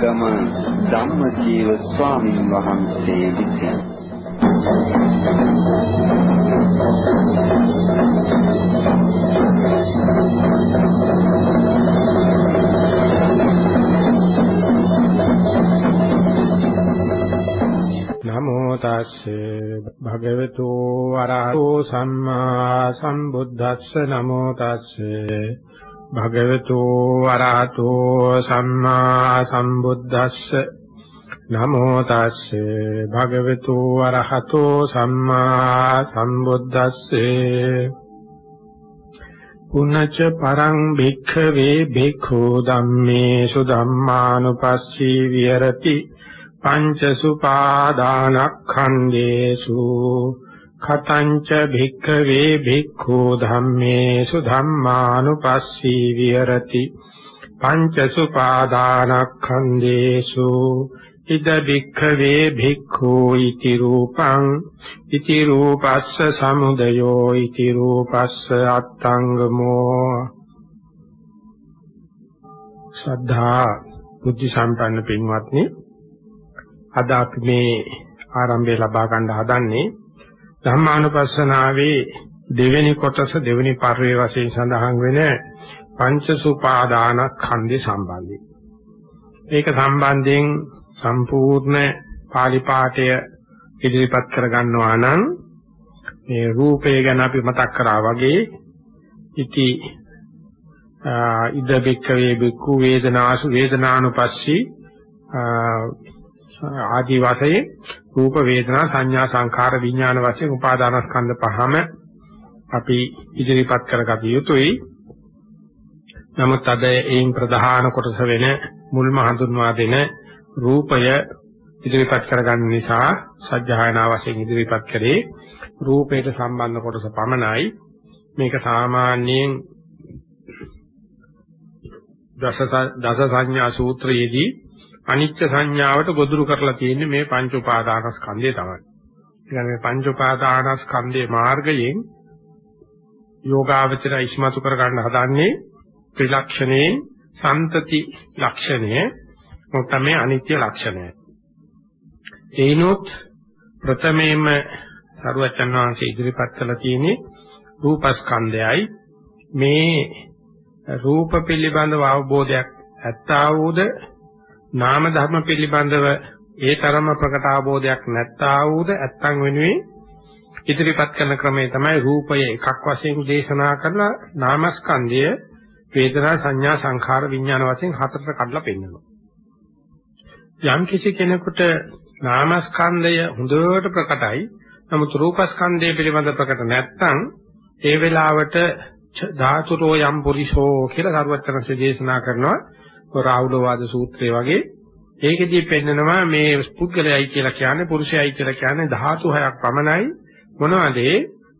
ගම ධම්මජීව ස්වාමින් වහන්සේ විසින්. නමෝ තස්සේ භගවතු වරහතෝ සම්මා සම්බුද්දස්ස නමෝ තස්සේ භගවතු වරහතෝ සම්මා සම්බුද්දස්ස නමෝ තස්සේ භගවතු වරහතෝ සම්මා සම්බුද්දස්සේ පුනච්ච පරං භික්ඛවේ භික්ඛු ධම්මේසු ධම්මානුපස්සී විහෙරති පංච සුපාදානක්ඛන්දේසු khatañca භික්ඛවේ භික්ඛු ධම්මේසු ධම්මානුපස්සී විහෙරති. පංච සුපාදානක්ඛන්දේසු. ඉද භික්ඛවේ භික්ඛු ඉති රූපං. ඉති රූපස්ස සමුදයෝ. ඉති රූපස්ස අත්තංගමෝ. ශ්‍රද්ධා බුද්ධ සම්පන්න පින්වත්නි අද අපි මේ ආරම්භය ලබා ගන්න හදන්නේ ධම්මානුපස්සනාවේ දෙවෙනි කොටස දෙවෙනි පරිවේ වශයෙන් සඳහන් වෙන පංච සුපාදානස්කන්ධය සම්බන්ධයි. ඒක සම්බන්ධයෙන් සම්පූර්ණ පාලි පාඨය ඉදිරිපත් කර ගන්නවා නම් මේ රූපය ගැන අපි මතක් කරා වගේ ඉති ඉද බික්කවේ බික්කු වේදනාසු වේදනානුපස්සී ආදී වශයෙන් රූප වේදනා සංඥා සංඛාර විඥාන වශයෙන් උපාදානස්කන්ධ පහම අපි ඉදිරිපත් කරගත යුතුයි. නමුත් අද ඒන් ප්‍රධාන කොටස වෙන මුල්ම හඳුන්වා දෙන රූපය ඉදිරිපත් කරගන්න නිසා සත්‍යයනා වශයෙන් ඉදිරිපත් කරේ රූපයට සම්බන්ධ කොටස පමණයි. මේක සාමාන්‍යයෙන් දස දස සංඥා සූත්‍රයේදී අනිත්‍ය සංඥාවට ගොදුරු කරලා තියෙන්නේ මේ පංච උපාදානස්කන්ධය තමයි. ඒ මේ පංච උපාදානස්කන්ධයේ මාර්ගයෙන් යෝගාවචර ඉස්මතු කර ගන්න හදන්නේ ත්‍රිලක්ෂණේ සම්තති ලක්ෂණය මොකද මේ අනිත්‍ය ලක්ෂණය. ඒනොත් ප්‍රථමයෙන්ම සරුවචන් වහන්සේ ඉදිරිපත් කළ තියෙන්නේ රූපස්කන්ධයයි මේ රූප පිළිබඳව අවබෝධයක් ඇත්තා වූද නාම ධර්ම පිළිබඳව ඒ තරම ප්‍රකට අවබෝධයක් නැත්තා වූද ඇත්තන් වෙනුවෙන් ඉදිරිපත් කරන ක්‍රමය තමයි රූපය එකක් වශයෙන් දේශනා කරලා නාමස්කන්ධය වේදනා සංඥා සංඛාර විඥාන වශයෙන් හතරට කඩලා පෙන්නනවා. යම් කිසි කෙනෙකුට නාමස්කන්ධය හොඳට ප්‍රකටයි නමුත් රූපස්කන්ධය පිළිබඳ ප්‍රකට නැත්නම් ඒ වෙලාවට ධාතුරෝ යම් පුරිසෝ කියලා සරුවචනසේ දේශනා කරනවා රාහුල වාද සූත්‍රය වගේ. ඒකෙදී පෙන්නනවා මේ පුද්ගලයයි කියලා කියන්නේ පුරුෂයයි කියලා කියන්නේ ධාතු හයක් පමණයි. මොනවද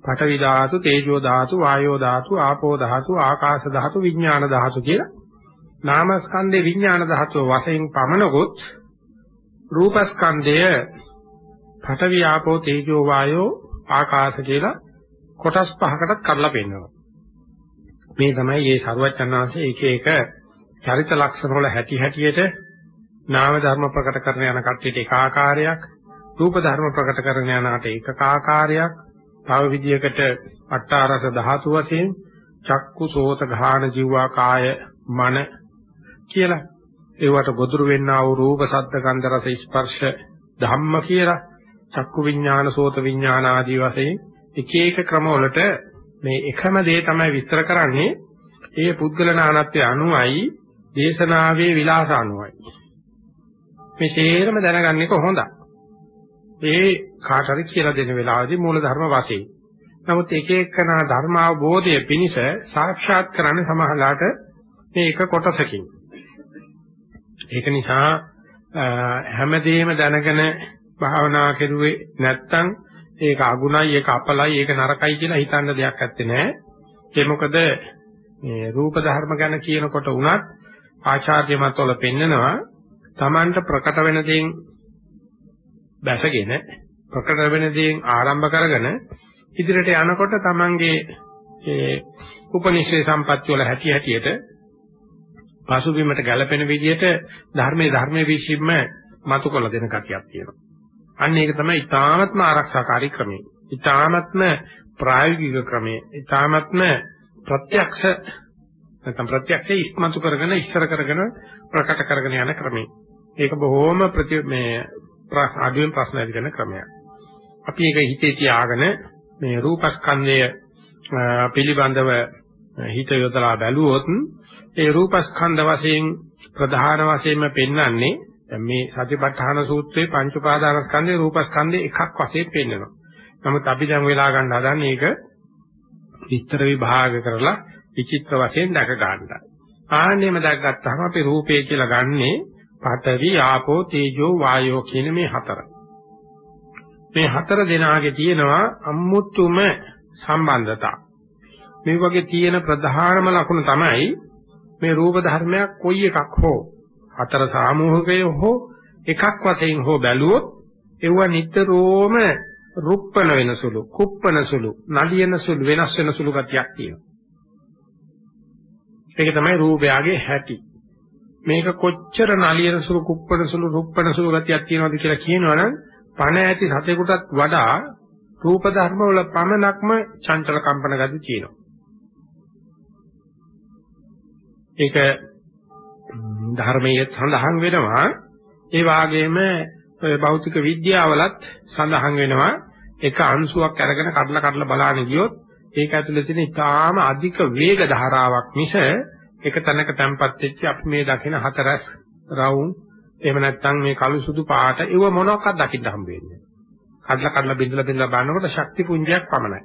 පඨවි ධාතු තේජෝ ධාතු වායෝ ධාතු ආපෝ ධාතු ආකාශ ධාතු විඥාන ධාතු කියලා. නාමස්කන්ධේ විඥාන ධාතුව වශයෙන් පමණකොත් රූපස්කන්ධය පඨවි ආපෝ තේජෝ වායෝ ආකාශ කියලා කොටස් පහකටත් කඩලා පෙන්නනවා. මේ තමයි මේ සරුවචනාංශයේ එක එක චරිත ලක්ෂණ වල හැටි හැටියට නාම ධර්ම ප්‍රකට කරන යන කට්ටියට එක ආකාරයක් රූප ධර්ම ප්‍රකට කරන යනකට එකක ආකාරයක්. තව විදියකට අට්ඨාරස ධාතු වශයෙන් චක්කු සෝත ඝාන ජීවා කාය මන කියලා. ඒවට ගොදුරු වෙන්නා වූ රූප ශබ්ද ගන්ධ රස ස්පර්ශ ධම්ම කියලා චක්කු විඥාන සෝත විඥාන ආදී වශයෙන් එක එක ක්‍රමවලට මේ එකම දේ තමයි විස්තර කරන්නේ. ඒ පුද්ගල නානත්වයේ අනුවයි දේශනාවේ විලාස අනුවයි. මේ තේරම දැනගන්න එක හොඳයි. ඒ කාට හරි කියලා දෙන වෙලාවදී මූල ධර්ම වශයෙන්. නමුත් එක එකනා ධර්ම අවබෝධය පිණිස සාක්ෂාත් කරන්නේ සමහරලාට මේ එක කොටසකින්. ඒක නිසා හැමදේම දැනගෙන භාවනා කෙරුවේ නැත්තම් ඒක අගුණයි ඒක අපලයි ඒක නරකයි කියලා හිතන්න දෙයක් නැත්තේ නෑ. ඒ මොකද මේ රූප ධර්ම ගැන කියනකොට උනත් ආචාර්ය මතවල පෙන්නනවා Tamanට ප්‍රකට වෙන දේෙන් බැසගෙන ප්‍රකට වෙන දේෙන් ආරම්භ කරගෙන ඉදිරියට යනකොට Tamanගේ ඒ උපනිෂේ සම්පත්‍ය වල හැටි හැටියට පසුබිමට ගැලපෙන විදිහට ධර්මයේ ධර්මයේ විශ්ීම මතු කළ දෙන කතියක් තියෙනවා. අන්න ඒක තමයි ඊ타මත්ම ආරක්ෂාකාරී ක්‍රමය. ඊ타මත්ම ප්‍රායෝගික ක්‍රමය. ඊ타මත්ම ප්‍රත්‍යක්ෂ නැත්නම් ප්‍රත්‍යක්ෂ ඉස්මතු කරගෙන ඉස්සර කරගෙන ප්‍රකට කරගෙන යන ක්‍රමය. ඒක බොහොම ප්‍රති මේ අඩුවෙන් ප්‍රශ්න ඇති කරන ක්‍රමයක්. අපි ඒක හිතේ තියාගෙන මේ රූපස්කන්ධය පිළිබඳව හිත යොදලා බැලුවොත් ඒ රූපස්කන්ධ වශයෙන් ප්‍රධාන වශයෙන්ම පෙන්වන්නේ දැන් මේ සතිපට්ඨාන සූත්‍රයේ පංච උපාදානස්කන්ධේ රූපස්කන්ධේ එකක් වශයෙන් පෙන්වනවා. නමුත් අපි දැන් වෙලා ගන්න හදන්නේ ඒක විස්තර විභාග කරලා විචිත්‍ර වශයෙන් දැක ගන්නයි. ආන්නේම දැක්ගත්තාම අපි රූපේ කියලා ගන්නේ පඨවි ආපෝ තේජෝ වායෝ කියන මේ හතර. මේ හතර දෙනාගේ තියෙනවා අමුතුම සම්බන්ධතා. මේ වගේ තියෙන ප්‍රධානම ලක්ෂණ තමයි මේ රූප ධර්මයක් කොයි එකක් හෝ හතර සාමූහිකය හෝ එකක් වශයෙන් හෝ බැලුවොත් ඒව නිතරම රුප්පන වෙන සුළු, කුප්පන සුළු, නලියන සුළු වෙනස් වෙන සුළු ගතියක් තියෙනවා. ඒක තමයි රූපයගේ හැටි. මේක කොච්චර නලියන සුළු, කුප්පන සුළු, රුප්පන සුළු ගතියක් තියෙනවද කියලා කියනවනම් පණ ඇති සතෙකුටත් වඩා රූප ධර්ම වල පමණක්ම චංචල කම්පන ගති තියෙනවා. ඒක ධර්මයේ සඳහන් වෙනවා ඒ වාගේම භෞතික විද්‍යාවලත් සඳහන් වෙනවා එක අංශුවක් අරගෙන කඩලා කඩලා බලන්න ගියොත් ඒක ඇතුලේ තියෙන ඉතාම අධික වේග ධාරාවක් මිස එක තැනක තැම්පත් වෙච්ච අපි මේ දකින හතරස් රවුම් එහෙම නැත්නම් මේ කළු සුදු පාට ඒව මොනවාක්වත් දකින්න හම්බ වෙන්නේ කඩලා කඩලා බින්දලා බින්දලා බලනකොට ශක්ති පුංජයක් පමණයි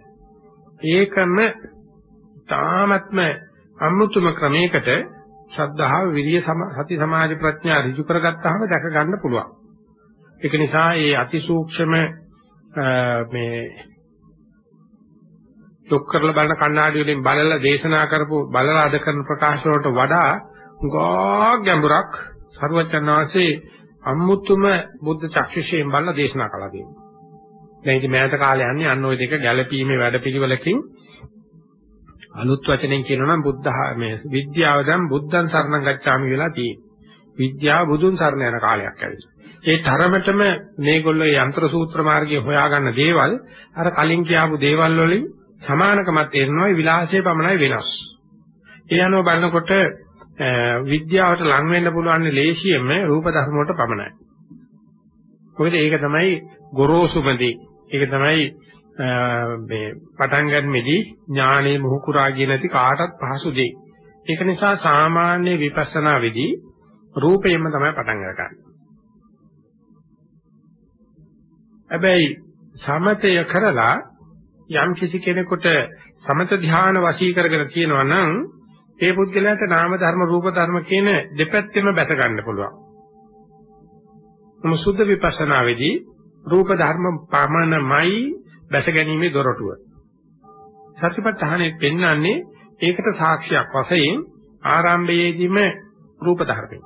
ඒකම තාමත්ම අමුතුම ක්‍රමයකට ශ්‍රද්ධාව, විරිය, සති, සමාධි, ප්‍රඥා ඍජු කරගත්තාම දැක ගන්න පුළුවන්. ඒක නිසා මේ අතිසූක්ෂම මේ ලොක් කරලා බලන කණ්ණාඩි වලින් බලලා දේශනා කරපු බලලා අද කරන ප්‍රකාශ වලට වඩා ගා ගැඹුරක් සර්වචන්නාංශේ අමුතුම බුද්ධ චක්ෂුෂයෙන් බලලා දේශනා කළා කියනවා. දැන් ඉතින් මෑත කාලේ යන්නේ අන්න ওই දෙක ගැළපීමේ වැඩපිළිවෙලකින් අලුත් වචනෙන් කියනවා නම් බුද්ධ මේ විද්‍යාව දැන් බුද්ධං සරණං ගච්ඡාමි වෙලා තියෙන්නේ. විද්‍යාව බුදුන් සරණ යන කාලයක් ඇවිල්ලා. ඒ තරමටම මේගොල්ලෝ යంత్ర සූත්‍ර මාර්ගයේ හොයාගන්න දේවල් අර කලින් කියාපු දේවල් වලින් සමානකමක් තේරෙනවා විලාසයේ පමණයි වෙනස්. ඒ අනුව බලනකොට විද්‍යාවට ලං වෙන්න පුළුවන් ලේසියෙම රූප ධර්ම වලට පමණයි. මොකද ඒක තමයි ගොරෝසුමදී. ඒක තමයි මේ පටන් ගන්නෙදී ඥානෙ මොහුකුරා කියන ඇති කාටත් පහසු දෙයි. ඒක නිසා සාමාන්‍ය විපස්සනා වෙදී රූපයෙන්ම තමයි පටන් ගන්න. හැබැයි සමතය කරලා යම් කිසි කෙනෙකුට සමත ධ්‍යාන වශී කරගෙන තියෙනවා නම් ඒ පුද්ගලයාට නාම ධර්ම රූප ධර්ම කියන දෙපැත්තෙම බැස ගන්න පුළුවන්. මොම සුද්ධ විපස්සනාවේදී රූප ධර්ම පමණමයි බැස ගැනීමේ දොරටුව. සතිපට්ඨානෙ පෙන්වන්නේ ඒකට සාක්ෂියක් වශයෙන් ආරම්භයේදීම රූප ධර්මයි.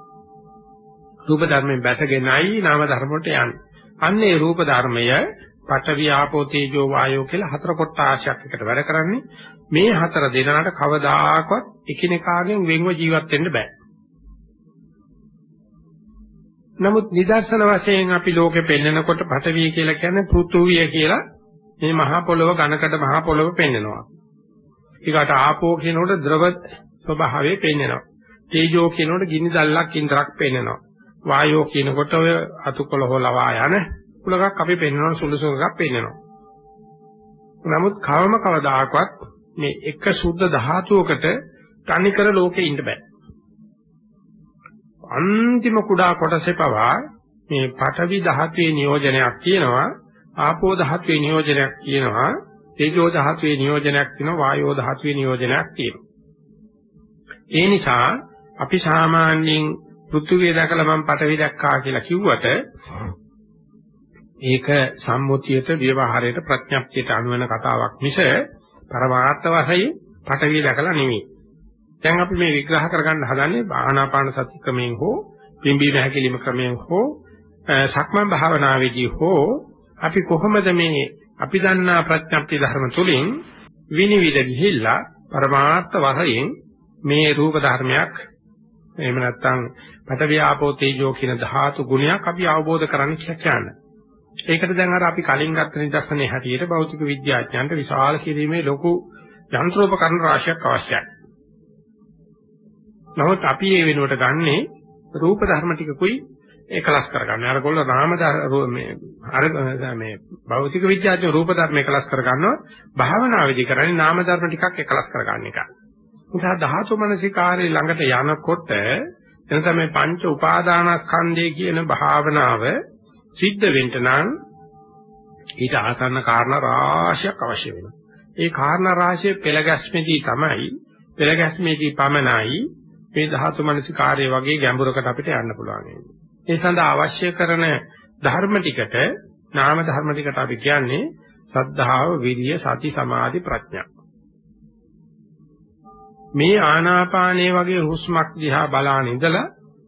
රූප ධර්මයෙන් බැසගෙනයි නාම ධර්ම වලට යන්නේ. අන්නේ රූප ධර්මය පඨවි ආපෝ තේජෝ වායෝ කියලා හතර කොටාශයක් එකට වැඩ කරන්නේ. මේ හතර දෙනාට කවදාකවත් එකිනෙකාගෙන් වෙන්ව ජීවත් වෙන්න බෑ. නමුත් නිදර්ශන වශයෙන් අපි ලෝකෙ පෙන්නකොට පඨවි කියලා කියන්නේ පෘථුවිය කියලා මේ මහා පොළොව ඝනකඩ මහා පොළොව පෙන්නනවා. ඊකට ආපෝ කියනකොට ද්‍රව ස්වභාවය පෙන්නනවා. තේජෝ කියනකොට ගිනි දැල්ලක් ඉන්ද්‍රක් පෙන්නනවා. වායෝ කියනකොට ඔය අතුකොළ හොලවා යන කුලකක් අපි පෙන්නනවා සුළුසුකක් පෙන්නනවා. නමුත් කවම කවදාකවත් මේ එක සුද්ධ ධාතුවකට තනිකර ලෝකේ ඉන්න බෑ. අන්තිම කුඩා කොටසේ පවා මේ පඨවි ධාතුවේ නියෝජනයක් තියෙනවා ආපෝ ධාතුවේ නියෝජනයක් කියනවා තේජෝ ධාතුවේ නියෝජනයක් කියනවා වායෝ ධාතුවේ නියෝජනයක් කියනවා ඒ නිසා අපි සාමාන්‍යයෙන් පෘථුවිය දැකලා මම පටවි දැක්කා කියලා කිව්වට ඒක සම්මුතියට ව්‍යවහාරයට ප්‍රඥප්තියට අනුවන කතාවක් මිස පරමාර්ථ වශයෙන් පටවිය දැකලා නෙමෙයි. දැන් අපි මේ විග්‍රහ කරගන්න හදන්නේ ආනාපාන සති ක්‍රමයෙන් හෝ පිම්බීම හැකිලිම ක්‍රමයෙන් හෝ සක්මන් භාවනාවේදී හෝ අපි කොහොමද මේ අපි දන්නා ප්‍රඥප්ති ධර්ම තුලින් විනිවිද ගිහිල්ලා පරමාර්ථ වශයෙන් මේ රූප ධර්මයක් එහෙම නැත්නම් පඨවි ආපෝ තේජෝ කියන ධාතු ගුණයක් අපි අවබෝධ කරගන්න කියන්නේ. ඒකට දැන් අර අපි කලින් ගත්ත නිදර්ශනයේ හැටියට භෞතික විද්‍යාඥයන්ට විශාල කිරීමේ ලොකු යන්ත්‍රෝපකරණ රාශියක් අවශ්‍යයි. නමුත් අපි මේ වෙනුවට ගන්නේ රූප ධර්ම ටිකකුයි එකලස් කරගන්න. අරගොල්ලෝ නාම මේ අර මේ භෞතික විද්‍යාඥයෝ රූප ධර්ම එකලස් කරගන්නවා. භාවනාවේදී කරන්නේ නාම ධර්ම ටිකක් එකලස් කරගන්න එක. නිසා ධාතු මනසිකාරේ ළඟට යනකොට එතන මේ පංච උපාදානස්කන්ධය කියන භාවනාව සිද්ධ වෙන්න නම් ඊට ආසන්න කාරණා රාශියක් අවශ්‍ය වෙනවා. ඒ කාරණා රාශිය පෙළ ගැස්මේදී තමයි පෙළ ගැස්මේදී පමණයි මේ ධාතු මනසිකාරය වගේ ගැඹුරකට අපිට යන්න පුළුවන්. ඒ සඳහා අවශ්‍ය කරන ධර්ම ටිකට නාම ධර්ම ටිකට අපි කියන්නේ සද්ධාව, විරිය, සති, සමාධි, ප්‍රඥා. මේ ආනාපානයේ වගේ හුස්මක් දිහා බලාන ඉඳලා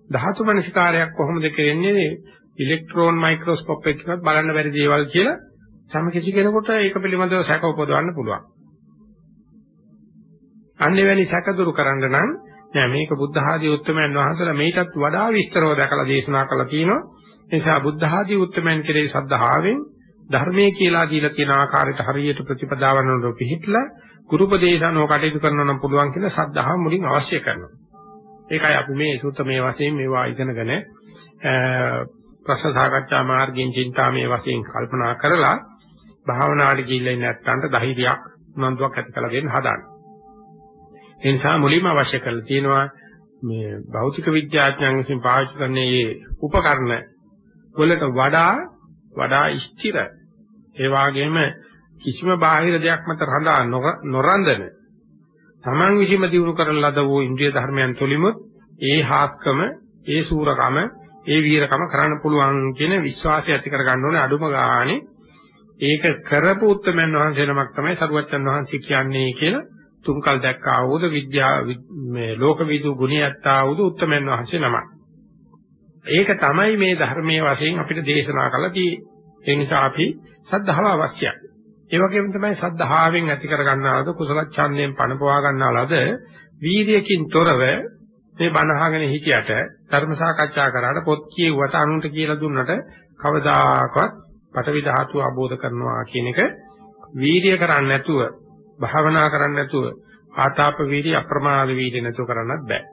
ධාතු මනසිකාරයක් කොහොමද කරන්නේ ඉලෙක්ට්‍රෝන මයික්‍රොස්කෝප් එකකින් බලන්න බැරි දේවල් කියලා සම කිසි කෙනෙකුට ඒක පිළිබඳව සැක උපදවන්න පුළුවන්. අන්නේ වැනි සැක දුරු කරන්න නම් නෑ මේක බුද්ධ ආදී උත්තමයන් වහන්සේලා මේකටත් වඩා විස්තරව දැකලා දේශනා කළා තියෙනවා. ඒ නිසා බුද්ධ ආදී උත්තමයන් කෙරේ සද්ධාවෙන් ධර්මයේ කියලා දීලා තියෙන ආකාරයට හරියට ප්‍රතිපදාවන් වල පිහිටලා ගුරුපදේශනෝ කටයුතු කරනවා නම් පුළුවන් කියලා සද්ධාව මුලින් අවශ්‍ය කරනවා. ඒකයි අපි මේ සූත්‍රමේ වශයෙන් මේවා ඉගෙනගෙන ප්‍රශ්න සාකච්ඡා මාර්ගයෙන් චින්තාමේ වශයෙන් කල්පනා කරලා භාවනාවට ගිහිල්ලා ඉන්න නැත්තන්ට ධෛර්යයක් උනන්දුවක් ඇති කරලා දෙන්න හදාන්න. ඒ නිසා මුලින්ම අවශ්‍ය කරලා තියෙනවා මේ භෞතික විද්‍යාඥයන් විසින් පාවිච්චි කරන මේ උපකරණ වලට වඩා වඩා ස්ථිර ඒ වගේම කිසිම බාහිර දෙයක් මත රඳා නොරඳන තමන් විසින්ම දිනු කරන ලද වූ ඉන්ද්‍රිය ධර්මයන් තුලිමුත් ඒ හාස්කම ඒ සූරකම ඒ වීරකම කරන්න පුළුවන් කියන විශ්වාසය ඇති කර ගන්න ඕනේ අඩුම ගානේ ඒක කරපු උත්තරමන් වහන්සේ නමක් තමයි සරුවච්චන් වහන්සේ කියන්නේ කියලා තුන්කල් දැක්කා වූද විද්‍යා මේ ලෝකවිදු ගුණයත්තා වූද උත්තරමන් වහන්සේ නමක්. ඒක තමයි මේ ධර්මයේ වශයෙන් අපිට දේශනා කළා තියෙන්නේ. ඒ නිසා අපි සද්ධාව අවශ්‍යයි. ඒ වගේම තමයි සද්ධාවෙන් ඇති කර ගන්නාලද කුසල ඡන්දයෙන් පණපවා ගන්නාලද වීර්යකින් තොරව මේ බණ අහගෙන හිටියට ධර්ම සාකච්ඡා කරාට පොත් කියුවට අනුන්ට කියලා දුන්නට කවදාකවත් පටවි ධාතුව අවබෝධ කරනවා කියන එක වීර්ය කරන්නේ නැතුව භාවනා කරන්නේ නැතුව ආතාප වීර්ය අප්‍රමාද වීර්ය නැතුව කරන්නත් බෑ.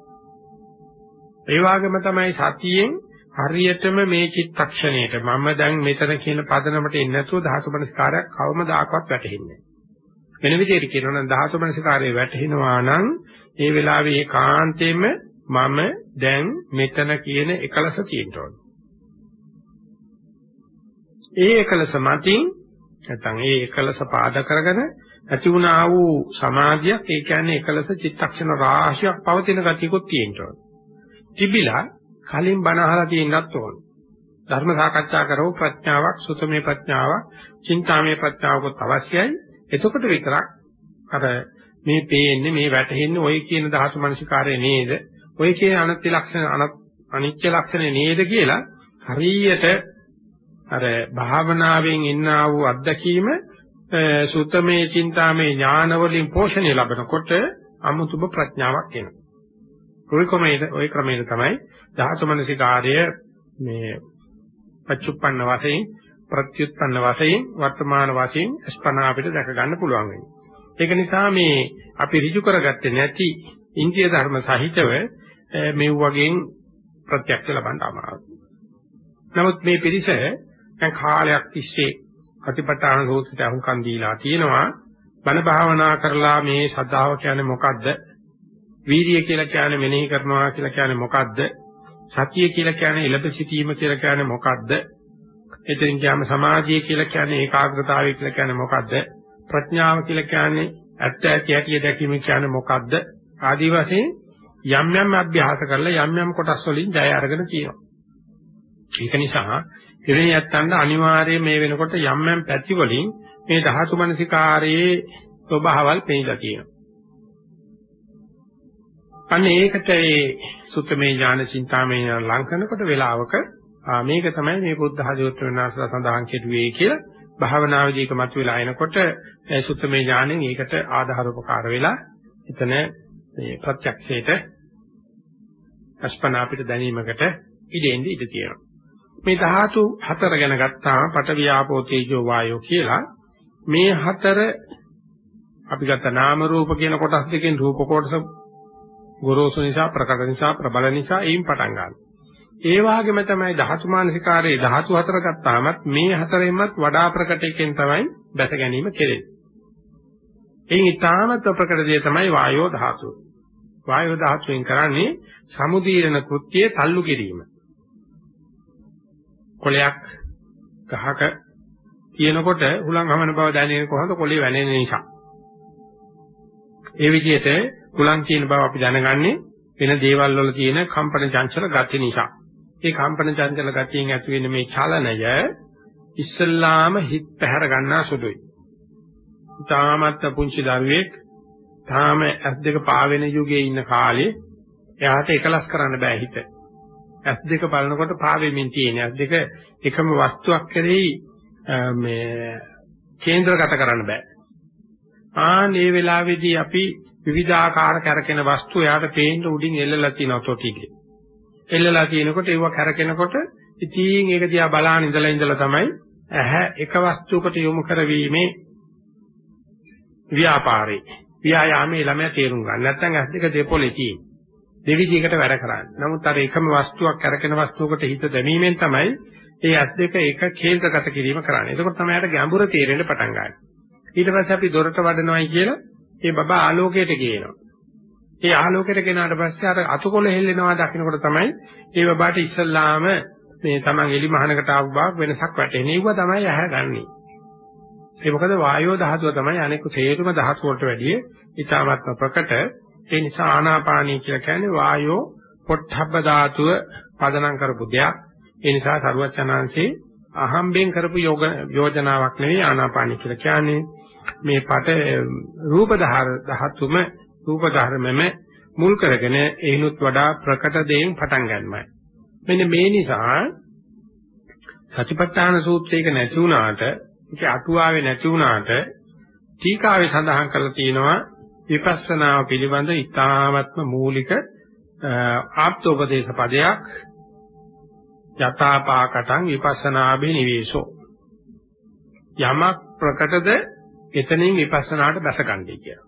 ඒ වගේම තමයි සතියෙන් හරියටම මේ චිත්තක්ෂණයට මම දැන් මෙතන කියන පදනමට එන්නේ නැතුව ධාතු මනස්කාරයක් කවමදාකවත් වැටහෙන්නේ නැහැ. වෙන විදිහට කියනවා නම් ධාතු මනස්කාරය වැටහෙනවා නම් ඒ වෙලාවේ ඒකාන්තයෙන්ම මම දැන් මෙතන කියන එකලස තියෙනවා. ඒ එකලස මතින් නැත්නම් ඒ එකලස පාද කරගෙන ඇති වුණා වූ සමාධියක් ඒ කියන්නේ එකලස චිත්තක්ෂණ රාශියක් පවතින ගතියකුත් තියෙනවා. තිබිලා කලින් බණ අහලා තියෙන්නත් ඕන. ධර්ම සාකච්ඡා කරව ප්‍රඥාවක්, සුතමේ ප්‍රඥාවක්, චින්තාමේ ප්‍රඥාවකුත් අවශ්‍යයි. එතකොට විතරක් අර මේ පේන්නේ මේ වැටහෙන්නේ ඔය කියන දහස මනසිකාරය නේද? ඔය කියන අනත්ති ලක්ෂණ අනිච්ච ලක්ෂණේ නේද කියලා හරියට අර භාවනාවෙන් එන්නා වූ අත්දැකීම සුතමේ චින්තාමේ ඥානවලින් පෝෂණය ලැබනකොට අමුතුම ප්‍රඥාවක් එනවා. ওই ක්‍රමයේ ওই ක්‍රමයේ තමයි ධාතු මනසිකාර්ය මේ පච්චුප්පන්න වශයෙන් ප්‍රත්‍යুৎපන්න වශයෙන් වර්තමාන වශයෙන් ස්පනා අපිට දැක ගන්න පුළුවන් වෙනවා. ඒක නිසා මේ අපි ඍජු කරගත්තේ නැති ඉන්දිය ධර්ම සහිතව මේ වගේ ප්‍රත්‍යක්ෂ ලබන්න අමාරුයි. නමුත් මේ පිරිස දැන් කාලයක් තිස්සේ අතිපට්ඨාන සූත්‍රයට අහුම්කම් දීලා තියෙනවා. බණ භාවනා කරලා මේ සද්ධාව කියන්නේ මොකද්ද? වීර්යය කියලා කියන්නේ මෙනෙහි කරනවා කියලා කියන්නේ මොකද්ද? සතිය කියලා කියන්නේ ඉලප සිටීම කියලා කියන්නේ මොකද්ද? එතෙන් කියම සමාධිය කියලා කියන්නේ ඒකාග්‍රතාවය කියලා කියන්නේ මොකද්ද? ප්‍රඥාව කියලා කියන්නේ ඇත්ත ඇති ඇති දැකීම කියන්නේ මොකද්ද? ආදී වශයෙන් යම් යම් අභ්‍යාස කරලා යම් යම් කොටස් වලින් ජය අරගෙන තියෙනවා. ඒක නිසා එවැනි යත්තන්ට අනිවාර්යයෙන් මේ වෙනකොට යම් යම් පැති වලින් මේ ධාතු මනසිකාරයේ ස්වභාවල් පෙන්නලා තියෙනවා. අන්න ඒකට ඒ සුත්තමේ ඥාන චින්තාමේ ඥාන ලං කරනකොට වෙලාවක ආ මේක තමයි මේ බුද්ධ හදවත වෙනසලා සඳහන් කෙරුවේ කියලා භාවනාවේදී එක මතුවලා එනකොට සුත්තමේ ඥාණයෙන් ඒකට ආධාර උපකාර වෙලා එතන මේ ප්‍රත්‍යක්ෂයට අස්පනා අපිට දැනීමකට ඉදෙන්නේ ඉඳ තියෙනවා. මේ ධාතු හතර ගැන ගත්තාම පඨවි ආපෝ තේජෝ වායෝ කියලා මේ හතර අපි ගත්ත නාම රූප කියන කොටස් දෙකෙන් රූප කොටස ගොරෝසු නිසා ප්‍රකට නිසා ප්‍රබල නිසා ඒයින් පටන් ගන්නවා. ඒ වගේම තමයි ධාතු මානසිකාරයේ ධාතු හතර ගත්තාමත් මේ හතරෙන්මත් වඩා ප්‍රකට එකෙන් තමයි දැස ගැනීම කෙරෙන්නේ. එයින් ඊටාමත් ප්‍රකට දේ තමයි වායෝ ධාතුව. වායෝ ධාතුවෙන් කරන්නේ සමුදීරණ කෘත්‍යය තල්ලු කිරීම. කොලයක් ගහක තියෙනකොට හුලං හමන බව දැනෙන්නේ කොහොමද කොලේ වැනෙන නිසා. ඒ විදිහට හුලං කියන බව අපි දැනගන්නේ වෙන දේවල් වල තියෙන කම්පන චංචල ගති නිසා. ඒ කම්පන චංචල ගතියෙන් ඇති වෙන මේ චලනය ඉස්සල්ලාම හිත පැහැර ගන්නා සුළුයි. තාමත් පුංචි දරුවෙක් තාම ඇස් දෙක පාවෙන යුගයේ ඉන්න කාලේ එයාට එකලස් කරන්න බෑ හිත. ඇස් දෙක බලනකොට පාවෙමින් තියෙන ඇස් දෙක එකම වස්තුවක් කෙරෙහි මේ කේන්ද්‍රගත කරන්න බෑ. ආ මේ වෙලාවේදී අපි විවිධාකාර කරකින වස්තු එයාට පේන්න උඩින් එල්ලලා තියෙනවා තොටිගේ. එල්ලලා තියෙනකොට ඒව කරකිනකොට ඉතින් ඒක දිහා බලාන ඉඳලා ඉඳලා තමයි ඇහැ එක වස්තුවකට යොමු කරවීමේ ව්‍යාපාරේ ව්‍යායාමයේ ළමයා තේරුම් ගන්න. නැත්නම් ඇස් දෙක දෙපොලේ තියෙන. දෙවිදිහකට වැඩ කරන්නේ. නමුත් අර එකම වස්තුවක් කරකින වස්තුවකට හිත දැමීමෙන් තමයි ඒ ඇස් දෙක එක කේන්ද්‍රගත කිරීම කරන්නේ. එතකොට තමයි යාට ගැඹුර තේරෙන්න පටන් ගන්නේ. ඊට පස්සේ අපි දොරට වඩනවායි කියලා ඒ බබා ආලෝකයට ගේනවා. ඒ ආලෝකයට ගෙනාට පස්සේ අර අතුකොල හෙල්ලෙනවා දකින්නකොට තමයි ඒ බබාට ඉස්සල්ලාම මේ Taman එලි මහනකට ආව බවක් වෙනසක් වැටෙන්නේ. ඒව තමයි අහගන්නේ. ඒ මොකද වායෝ ධාතුව තමයි අනෙක් තේරුම ධාතු වලට වැඩිය ඉතාමත්ම ප්‍රකට. ඒ නිසා ආනාපානී කියලා කියන්නේ වායෝ පොට්ටබ්බ ධාතුව පදනම් කරපු දෙයක්. ඒ නිසා සරුවචනාංශේ අහම්බෙන් කරපු යෝග යෝජනාවක් නෙවෙයි ආනාපානී කියලා කියන්නේ. මේ පට රූප ධාතුම රූප ධර්මෙම මුල් කරගෙන ඒනුත් වඩා ප්‍රකට දෙයින් පටන් ගන්නමයි. මෙන්න මේ නිසා සතිපට්ඨාන සූත්‍රයක නැති වුණාට ඒක අටුවාවේ නැති වුණාට ටීකාවේ සඳහන් කරලා තියෙනවා විපස්සනාව පිළිබඳ ඉතාමත්ම මූලික ආප්තෝපදේශ පදයක් යථාපාකටං විපස්සනාභි නිවේශෝ යමක් ප්‍රකටද එතනින් විපස්සනාට බැසගන්නේ කියලා.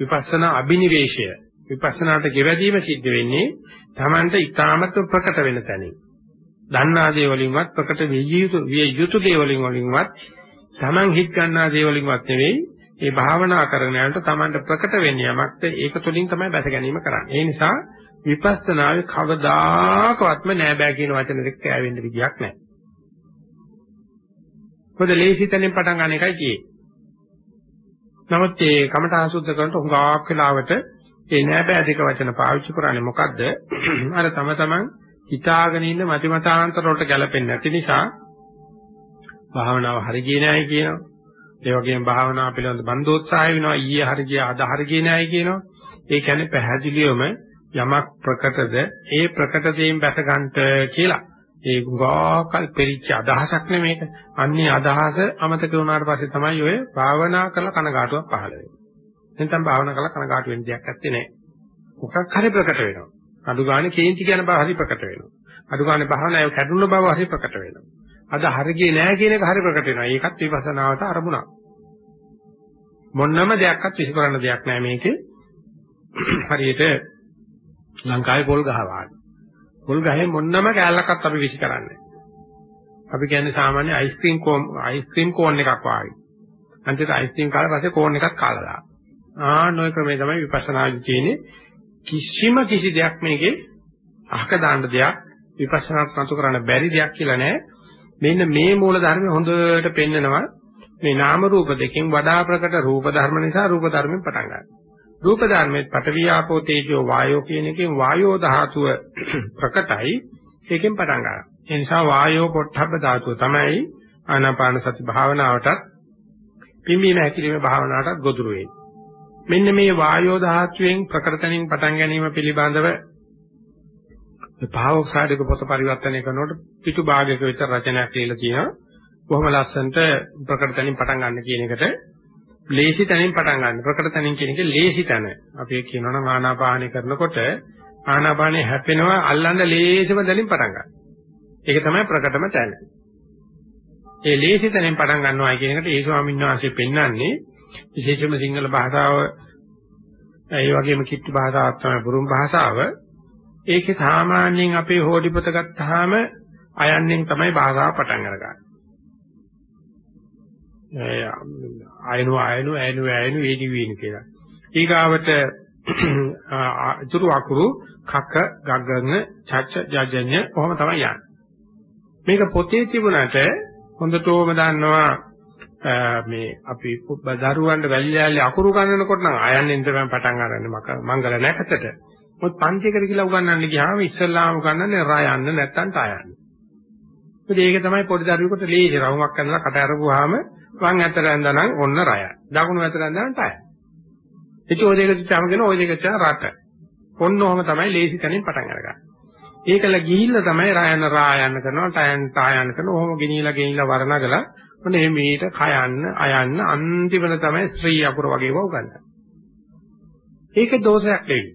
විපස්සනා අභිනිවේෂය විපස්සනාට ගෙවැදීම සිද්ධ වෙන්නේ Tamanට ඊටාමත් ප්‍රකට වෙන තැනින්. දන්නා දේ වලින්වත් ප්‍රකට විය යුතු විය යුතු දේ වලින් වලින්වත් Taman හිත ගන්නා දේ වලින්වත් නෙවෙයි මේ භාවනා කරන යනට Tamanට ප්‍රකට වෙන්නේ යමක්ද ඒක තුළින් තමයි බැස ගැනීම කරන්නේ. ඒ නිසා විපස්සනාවේ කවදාකවත්ම නෑ බෑ කියන වචන දෙක කෑවෙන්න විදියක් නෑ. මොකද ලේසි තැනින් පටන් ගන්න එකයි කියේ. නමුත් මේ කමඨා සුද්ධ කරනකොට හුඟක් වෙලාවට ඒ නෑ බෑ දෙක වචන පාවිච්චි කරන්නේ මොකද්ද? අර තම තමන් හිතාගෙන ඉන්න මති මතාන්තර වලට ගැලපෙන්නේ නැති නිසා භාවනාව හරි ගියේ නෑයි කියනවා. ඒ වගේම භාවනාව පිළිබඳ බන්දෝත්සාහය වෙනවා ඊයේ හරි ගියා අද හරි ගියේ නෑයි කියනවා. ඒ කියන්නේ පැහැදිලිවම යමක් ප්‍රකටද ඒ ප්‍රකට දෙයින් බැස ගන්නට කියලා. ඒ ගාකල් පෙරිච්ච අදහසක් නෙමේක. අන්නේ අදහස අමතක වුණාට පස්සේ තමයි ඔය භාවනා කරලා කනගාටුවක් පහළ වෙන්නේ. නැත්නම් භාවනා කරලා කනගාටු වෙන්න දෙයක් නැත්තේ නෑ. මොකක් හරි ප්‍රකට වෙනවා. අඩු ගානේ කේන්ති කියන බව හරි ප්‍රකට වෙනවා. අඩු ගානේ භාවනාවේ කැඩුණු බව හරි ප්‍රකට වෙනවා. අද හරියන්නේ නැහැ කියන එක හරි ප්‍රකට වෙනවා. ඒකත් විපස්සනාවට අරමුණක්. මොන්නම දෙයක්වත් විශ්කරන්න දෙයක් නැහැ මේකේ. හරියට ලංකාවේ පොල් ගහ වාගේ. පොල් ගහේ මොන්නම කෑල්ලක්වත් අපි විසි කරන්නේ අපි කියන්නේ සාමාන්‍ය අයිස්ක්‍රීම් කෝන් අයිස්ක්‍රීම් කෝන් එකක් වාගේ. අන්තිමට අයිස්ක්‍රීම් කාලා පස්සේ කෝන් එකක් කාලා දානවා. ආ නොය ක්‍රමයේ තමයි විපස්සනාදි තියෙන්නේ. කිසිම කිසි දෙයක් මේකේ අහක දාන්න දෙයක් විපස්සනාත් නතු කරන්න බැරි දෙයක් කියලා නෑ. මෙන්න මේ මූල ධර්ම හොඳට පෙන්නනවා මේ නාම රූප දෙකෙන් වඩා ප්‍රකට රූප ධර්ම නිසා රූප ධර්මෙන් පටන් ගන්නවා. රූප ධර්මයේ පඨවියාපෝ තේජෝ වායෝ කියන එකෙන් වායෝ ධාතුව ප්‍රකටයි ඒකෙන් පටන් ගන්නවා. ඒ නිසා වායෝ පොට්ටබ්බ ධාතුව තමයි ආනාපාන සති භාවනාවටත් පිම්බීම හැකිලිමේ භාවනාවටත් ගොදුරු වෙන්නේ. මෙන්න මේ වායෝ ධාතුවෙන් ප්‍රකටතනින් පටන් ගැනීම පිළිබඳව මේ පාවොක්සයිඩ් එක පොත පරිවර්තනය කරනකොට පිටු භාගයක විතර රචනයක් කියලා තියෙනවා. බොහොම ලස්සනට ප්‍රකට තැනින් පටන් ගන්න කියන එකට ලේසි තැනින් පටන් ගන්න. ප්‍රකට තැනින් කියන එක ලේසි තැන. අපි කියනවනම් ආනාපානය කරනකොට ආනාපානය හැපෙනවා අල්ලන්න ලේසිම තැනින් පටන් ගන්න. ඒක තමයි ප්‍රකටම තැන. ඒ ලේසි තැනින් පටන් ගන්නවා කියන එකට ඒ ස්වාමීන් වහන්සේ පෙන්වන්නේ විශේෂම සිංහල භාෂාව ඒ වගේම කිට්ටු භාෂාවක් තමයි බුරුම් භාෂාව. ඒකේ සාමාන්‍යයෙන් අපේ හෝඩි පොත ගත්තාම අයන්නෙන් තමයි භාෂාව පටන් අරගන්නේ. අයනු අයනු අයනු අයනු වේදි වීන කියලා. ඊගාවට අතුරු අකුරු කක ගගන චච්ච ජජඤ්ඤ කොහොම තමයි යන්නේ. මේක පොතේ තිබුණාට හොඳටම දන්නවා මේ අපි දරුවන්ට වැලිලාලි අකුරු ගන්නකොට නම් ආයන්නෙන් තමයි පටන් අරන්නේ මංගල නැකතට. මොකද පන්තියකට කියලා උගන්වන්න ගියාම ඉස්සල්ලාම උගන්වන්නේ රයන්න නැත්තම් ටයන්න. මොකද ඒක තමයි පොඩි දරුවෙකුට ලේසි රවුමක් කරනලා කට අරපුවාම වම් ඇත රැඳනනම් ඔන්න රයන්. දකුණු ඇත රැඳනනම් ටයන්. ඒක ඔය දෙක දිහාමගෙන ඔය දෙක දිහා රට. ඔන්න ඔහම තමයි ලේසි කෙනින් පටන් අරගන්නේ. ඒකල ගිහිල්ලා තමයි රයන රායන කරනවා ටයන් ටයන් කරනවා ඔහොම ගෙනියලා ගෙනියලා වර්ණගලා ඔන්න මේට කයන්න අයන්න අන්තිමට තමයි ශ්‍රී අකුර වගේ වව ගන්න. ඒක දෝෂයක් නෙවෙයි.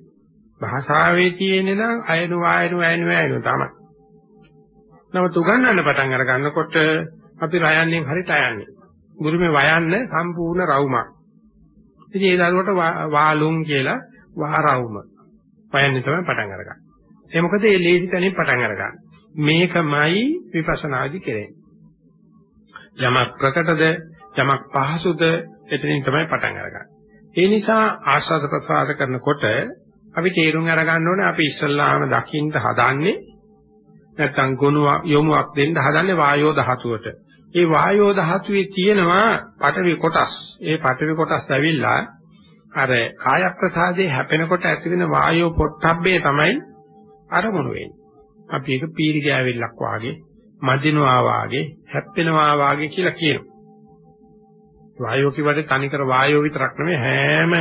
භාෂාවේ තියෙන්නේ නම් අයනු ආයනු අයනු අයනු තමයි. නමුත් උගන්වන්න පටන් අර ගන්නකොට අපි රයන්නෙන් හරි තයන්නේ. ගුරුමේ වයන්න සම්පූර්ණ රවුමක්. ඉතින් ඒ දරුවට වාලුම් කියලා වාරවුම. වයන්නේ තමයි පටන් අරගන්නේ. ඒ මොකද මේ ලේසි තැනින් පටන් අරගන්නේ. මේකමයි විපස්සනාදි කෙරෙන්නේ. යමක් ප්‍රකටද යමක් පහසුද එතනින් තමයි පටන් අරගන්නේ. ඒ නිසා ආස්වාද ප්‍රසආද කරනකොට අපි තේරුම් අරගන්න ඕනේ අපි ඉස්සල්ලාම දකින්න හදන්නේ නැත්තම් ගුණ යොමුක් දෙන්න හදන්නේ වායෝ ධාතුවට. ඒ වායෝ ධාතුවේ තියෙනවා පඨවි කොටස්. ඒ පඨවි කොටස් ඇවිල්ලා අර කාය ප්‍රසාදේ හැපෙනකොට ඇතිවෙන වායෝ පොට්ටබ්බේ තමයි අරමුණු වෙන්නේ. අපි ඒක පීරි ගෑවිල්ලක් වාගේ, මදිනවා වාගේ, හැප්පෙනවා වාගේ කියලා කියනවා. වායෝ කිව්වට තනිකර වායෝ විතරක් නෙමෙයි හැම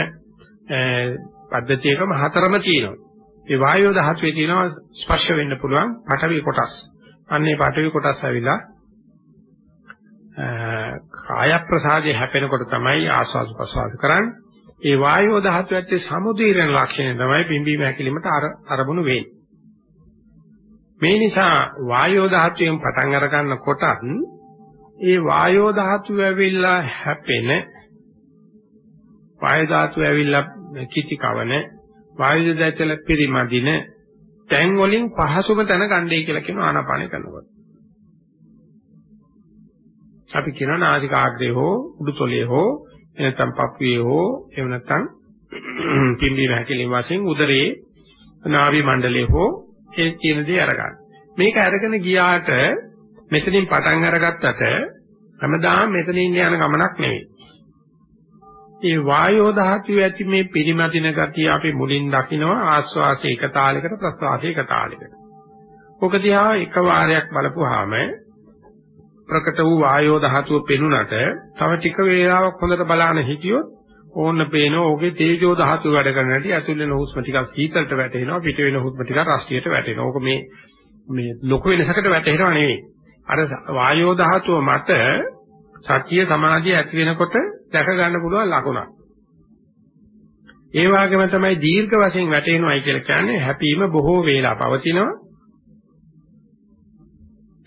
පද්ධතියකම හතරම තියෙනවා. ඒ වායෝ ධාතුවේ තියෙනවා ස්පර්ශ වෙන්න පුළුවන් පඨවි කොටස්. අන්නේ පඨවි කොටස් ඇවිල්ලා කාය ප්‍රසාදේ හැපෙනකොට තමයි ආස්වාද ප්‍රසාද කරන්නේ. ඒ වායෝ ධාතු ඇත්තේ සමුදීරණ ලක්ෂණය තමයි පිම්බීම හැකිලිමට අරමුණු වෙන්නේ. මේ නිසා වායෝ ධාතුවෙන් පටන් අර ගන්නකොටත් ඒ වායෝ ධාතුව ඇවිල්ලා හැපෙන වායෝ ධාතුව ඇවිල්ලා කිචි කවන වායු දැතල පිරිමදින තැන් වලින් පහසුම තැන ගන්නයි කියලා කියන ආනාපානය කරනකොට. අපි කියන නාසිකාග්‍රේ හෝ උඩුතොලේ හෝ එනතම් පපුවේ හෝ එහෙම නැත්නම් පිම්බීම හැකිලිම වශයෙන් උදරයේ නාභි මණ්ඩලයේ හෝ ඒ කියන දේ අරගන්න. මේක අරගෙන ගියාට මෙතනින් පටන් අරගත්තට හැමදාම මෙතනින් යන ගමනක් නෙවෙයි. ඒ වායෝ ධාතුවේ ඇති මේ පිරිමදින ගතිය අපි මුලින් දකිනවා ආස්වාසයේ එක තාලයකට ප්‍රස්වාසයේ එක තාලයකට. ඔක දිහා එක වාරයක් බලපුවාම ප්‍රකට වූ වායෝ ධාතුව පෙනුනට තව ටික වේලාවක් හොඳට බලන හිටියොත් ඕන්න පේනවා ඕකේ තේජෝ ධාතුව වැඩ කරන හැටි ඇතුල් වෙන හුස්ම ටිකක් සීතලට වැටෙනවා පිට වෙන හුස්ම ටිකක් රස්තියට වැටෙනවා. ඕක මේ මේ ලොකු වෙනසකට වැටෙනව නෙවෙයි. අර වායෝ ධාතුව මත සතිය සමාධිය ඇති වෙනකොට දැක ගන්න පුළුවන් ලකුණක්. ඒ වගේම තමයි දීර්ඝ වශයෙන් වැටෙනවයි කියලා කියන්නේ හැපීම බොහෝ වේලා පවතිනවා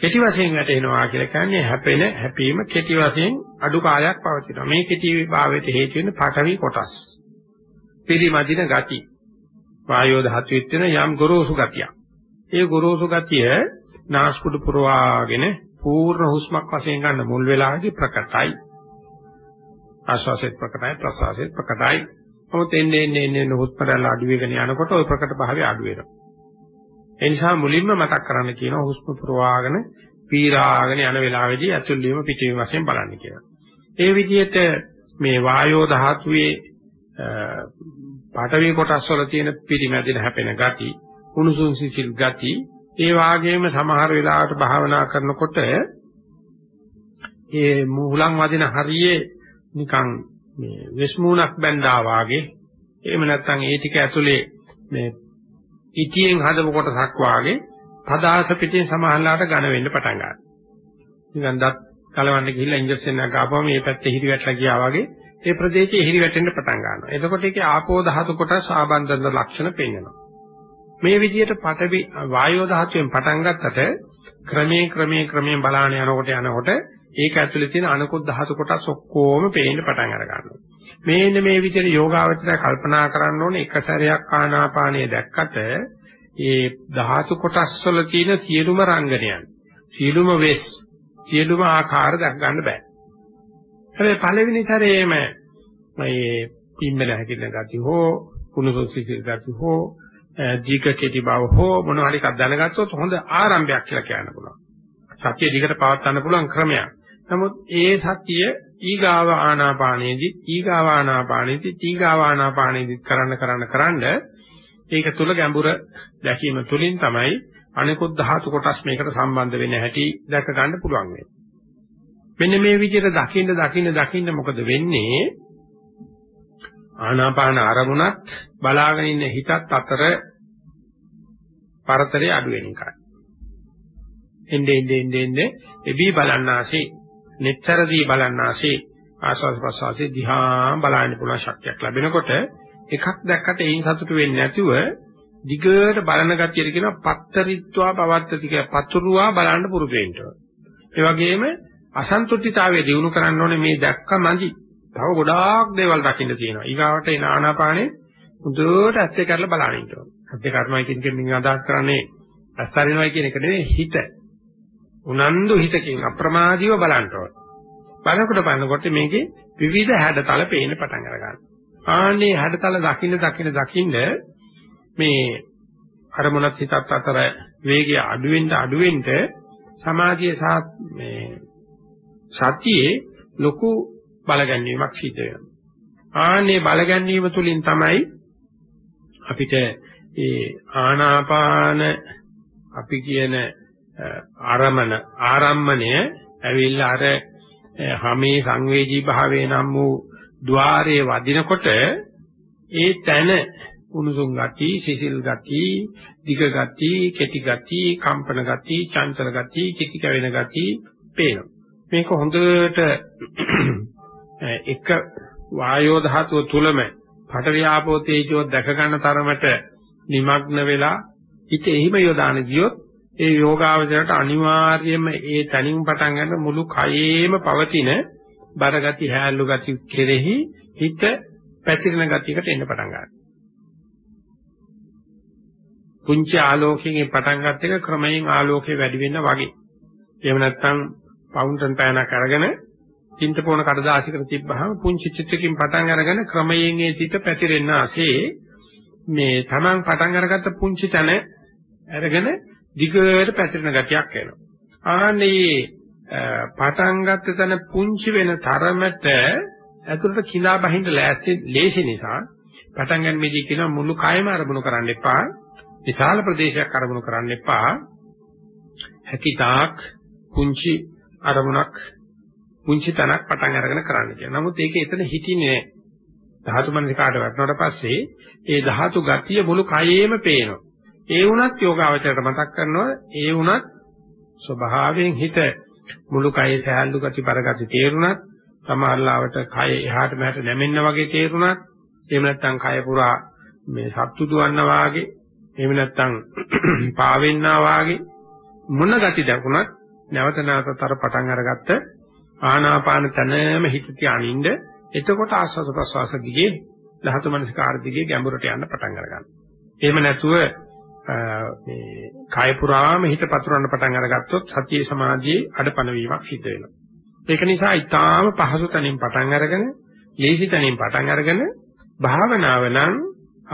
කෙටි වශයෙන් වැටෙනවා කියලා කියන්නේ හැපෙන හැපීම කෙටි වශයෙන් අඩු කාලයක් පවතිනවා. මේ කෙටි භාවයට හේතු වෙන පඨවි කොටස්. පිරිමදින ගති. වායෝ ධාතුවේ තියෙන යම් ගොරෝසු ගතියක්. ඒ ගොරෝසු ගතිය නාස්පුඩු පුරවාගෙන පූර්ණ හුස්මක් වශයෙන් ගන්න මුල් වෙලාවේදී ප්‍රකටයි. ආශ්වාසෙත් ප්‍රකටයි ප්‍රශ්වාසෙත් ප්‍රකටයි. මොකද එන්නේ එන්නේ එන්නේ හුස්ම රැල්ල අඩු වෙගෙන යනකොට ওই ප්‍රකට භාවය අඩු වෙනවා. ඒ නිසා මුලින්ම මතක් කරන්න කියනවා හුස්ම පුරවාගෙන පීරාගෙන යන වෙලාවේදී ඇතුල් වීම පිටවීම වශයෙන් බලන්න කියලා. ඒ විදිහට මේ වායෝ ධාතුවේ පාඨවි කොටස් වල තියෙන පිරිමැදින හැපෙන ගති, කුණුසුම් සිසිල් ගති, ඒ වාගේම සමහර වෙලාවට භාවනා කරනකොට ඒ මුහුලන් වදින හරියේ නිකන් මේ විස්මුණක් බැඳා වාගේ එහෙම නැත්නම් ඒ ටික ඇතුලේ මේ ඉතියෙන් හදපු කොටසක් වාගේ පදාස පිටින් සමහරලාට ඝන වෙන්න පටන් ගන්නවා. නිකන් දත් කලවන්න ගිහිල්ලා ඉන්ජෙක්ෂන් එකක් ආපුවම මේ පැත්තේ හිරි වැටලා ගියා වගේ ඒ ප්‍රදේශයේ හිරි වැටෙන්න පටන් ගන්නවා. එතකොට ඒකේ ආපෝ ධාතු කොටස් ආබන්ධන ලක්ෂණ පෙන්වනවා. මේ විදිහට පඨවි වායෝ ධාතුවෙන් පටන් ගත්තට ක්‍රමේ ක්‍රමේ ක්‍රමයෙන් බලාන යනකොට යනකොට ඒක ඇතුලේ තියෙන අනුකුත් ධාතු කොටස් ඔක්කොම පේන්න පටන් අර ගන්නවා. මේන්න මේ විදිහට යෝගාවචරය කල්පනා කරන්න ඕනේ එක සැරයක් ආනාපානය දැක්කට ඒ ධාතු කොටස් වල තියෙන සියලුම රංගනයන් සියලුම වෙස් සියලුම ආකාර දැක් ගන්න බෑ. හැබැයි පළවෙනි සැරේම මේ පිම්බල හැකින ගති හෝ කුණුසොත් සිසිල් ගති හෝ දීක කෙටි බව හෝ මොන හරි එකක් දැනගත්තොත් හොඳ ආරම්භයක් කියලා කියන්න පුළුවන්. සතිය දිගට පවත් ගන්න පුළුවන් ක්‍රමයක්. නමුත් ඒ සතිය ඊගාව ආනාපානයේදී ඊගාව ආනාපානයේදී ඊගාව ආනාපානයේදී කරන්න කරන්න කරන්න ඒක තුල ගැඹුර දැකීම තුලින් තමයි අනිකුත් ධාතු කොටස් මේකට සම්බන්ධ වෙන්න හැටි දැක ගන්න පුළුවන් වෙන්නේ. මෙන්න මේ විදිහට දකින්න දකින්න දකින්න මොකද වෙන්නේ? ආනාපාන අරමුණත් බලාගෙන ඉන්න හිතත් අතර පරතරය අඩු වෙන එකයි. එnde ende ende ende එබී බලන්නාසේ, netතරදී බලන්නාසේ ආස්වාද ප්‍රසවාසයේ දිහා බලන්න පුළුවන් ශක්තියක් ලැබෙනකොට එකක් දැක්කට ඒන් සතුටු වෙන්නේ නැතුව දිගට බලන ගතියට කියනවා පත්තරිත්වා පවත්තති කියලා පතුරුවා බලන්න පුරුදු වෙන්න ඕන. ඒ වගේම අසන්තුෂ්ඨිතාවය දිනු කරන්න ඕනේ මේ දැක්ක මදි. තව ගොඩාක් දේවල් දකින්න තියෙනවා. ඊගාවට එන ආනාපානේ මුදුවට ඇත්තේ කරලා බලන්න ඉන්න ඕන. ඇත්තේ කර්මයි කියන එකෙන් මින් අදහස් කරන්නේ අස්තරිනවයි කියන එක නෙවෙයි හිත. උනන්දු හිතකින් අප්‍රමාදීව බලන්න ඕන. බලනකොට බලනකොට මේකේ විවිධ හැඩතල පේන්න පටන් අර ගන්නවා. ආන්නේ හැඩතල දකින්න දකින්න දකින්න මේ අරමුණත් හිතත් අතර වේගය අඩු වෙන්න අඩු වෙන්න සමාධිය සහ මේ සතියේ ලොකු බලගැන්වීමක් සිද්ධ වෙනවා. ආන්නේ බලගැන්වීම තුලින් තමයි අපිට ඒ ආනාපාන අපි කියන ආරමණ ආරම්මණය ඇවිල්ලා අර හැමේ සංවේදී භාවයේ නම් වූ ద్వාරයේ වදිනකොට ඒ තන උණුසුම් ගති, සිසිල් ගති, දිග ගති, කෙටි ගති, කම්පන ගති, චංචල ගති, කිසි කැවෙන ගති පේනවා. මේක හොඳට එක වායෝ ධාතුව තුලම පටවියාපෝ තේජෝ දැක ගන්න තරමට নিমগ্ন වෙලා ඉත එහිම යොදාන ගියොත් ඒ යෝගාවචරයට අනිවාර්යයෙන්ම ඒ තනින් පටන් ගන්න මුළු කයේම පවතින බරගති හැල්ලු ගති කෙරෙහි හිත පැතිරෙන ගතියකට එන්න පටන් ගන්නවා. පුංචි ආලෝකයෙන් පටන් ගන්න එක ක්‍රමයෙන් ආලෝකය වැඩි වෙන්න වගේ. එහෙම නැත්නම් ෆවුන්ටන් පෑනක් අරගෙන චින්තපෝන කඩදාසියකට තිබ්බහම පුංචි චිත්තකින් පටන් අරගෙන ක්‍රමයෙන් ඒ චිත්ත පැතිරෙන්න ASCII මේ Taman පටන් අරගත්ත පුංචි තැන අරගෙන දිගට පැතිරෙන ගතියක් එනවා. ආන්නේ පටන් ගත්ත තැන පුංචි වෙන තරමට ඇතුළට කිඳා බහින්න ලෑස්ති ලේසි නිසා පටන් ගන්නෙදී කියන මුළු කයම අරමුණු කරන්න එපා. විශාල ප්‍රදේශයක් අරමුණු කරන්න එපා. හැකිතාක් පුංචි අරමුණක් පුංචි තනක් පටන් අරගෙන කරන්න කියලා. නමුත් ඒක එතන හිටින්නේ නැහැ. ධාතු මනසිකාට වටනට පස්සේ ඒ ධාතු ගතිය මුළු කයේම පේනවා. ඒ වුණත් යෝගාවචරයට මතක් කරනවා ඒ වුණත් ස්වභාවයෙන් හිත මුළු කයේ සහැල්ලු ගති පරගති තේරුණත් සමහරලාවට කය එහාට මෙහාට නැමෙන්න වගේ තේරුණත් එහෙම නැත්නම් කය පුරා මේ සත්තු දුවන්නා වාගේ එහෙම නැත්නම් පාවෙන්නා වාගේ මොන ගති දකුණත් නැවත නැවතත් අර පටන් අරගත්ත ආනාපාන තනම හිත තියානින්න එතකොට ආස්වාද ප්‍රසවාස දිගේ ධාතු මනසිකාර දිගේ ගැඹුරට යන්න පටන් අරගන්නවා. එහෙම නැතුව මේ කාය පුරාම හිත පතුරවන්න පටන් අරගත්තොත් සතියේ සමාධියේ අඩපණ වීමක් සිද්ධ වෙනවා. ඒක නිසා ඊටාම පහසු තැනින් පටන් අරගෙන, ලේසි තැනින් පටන් අරගෙන භාවනාව නම්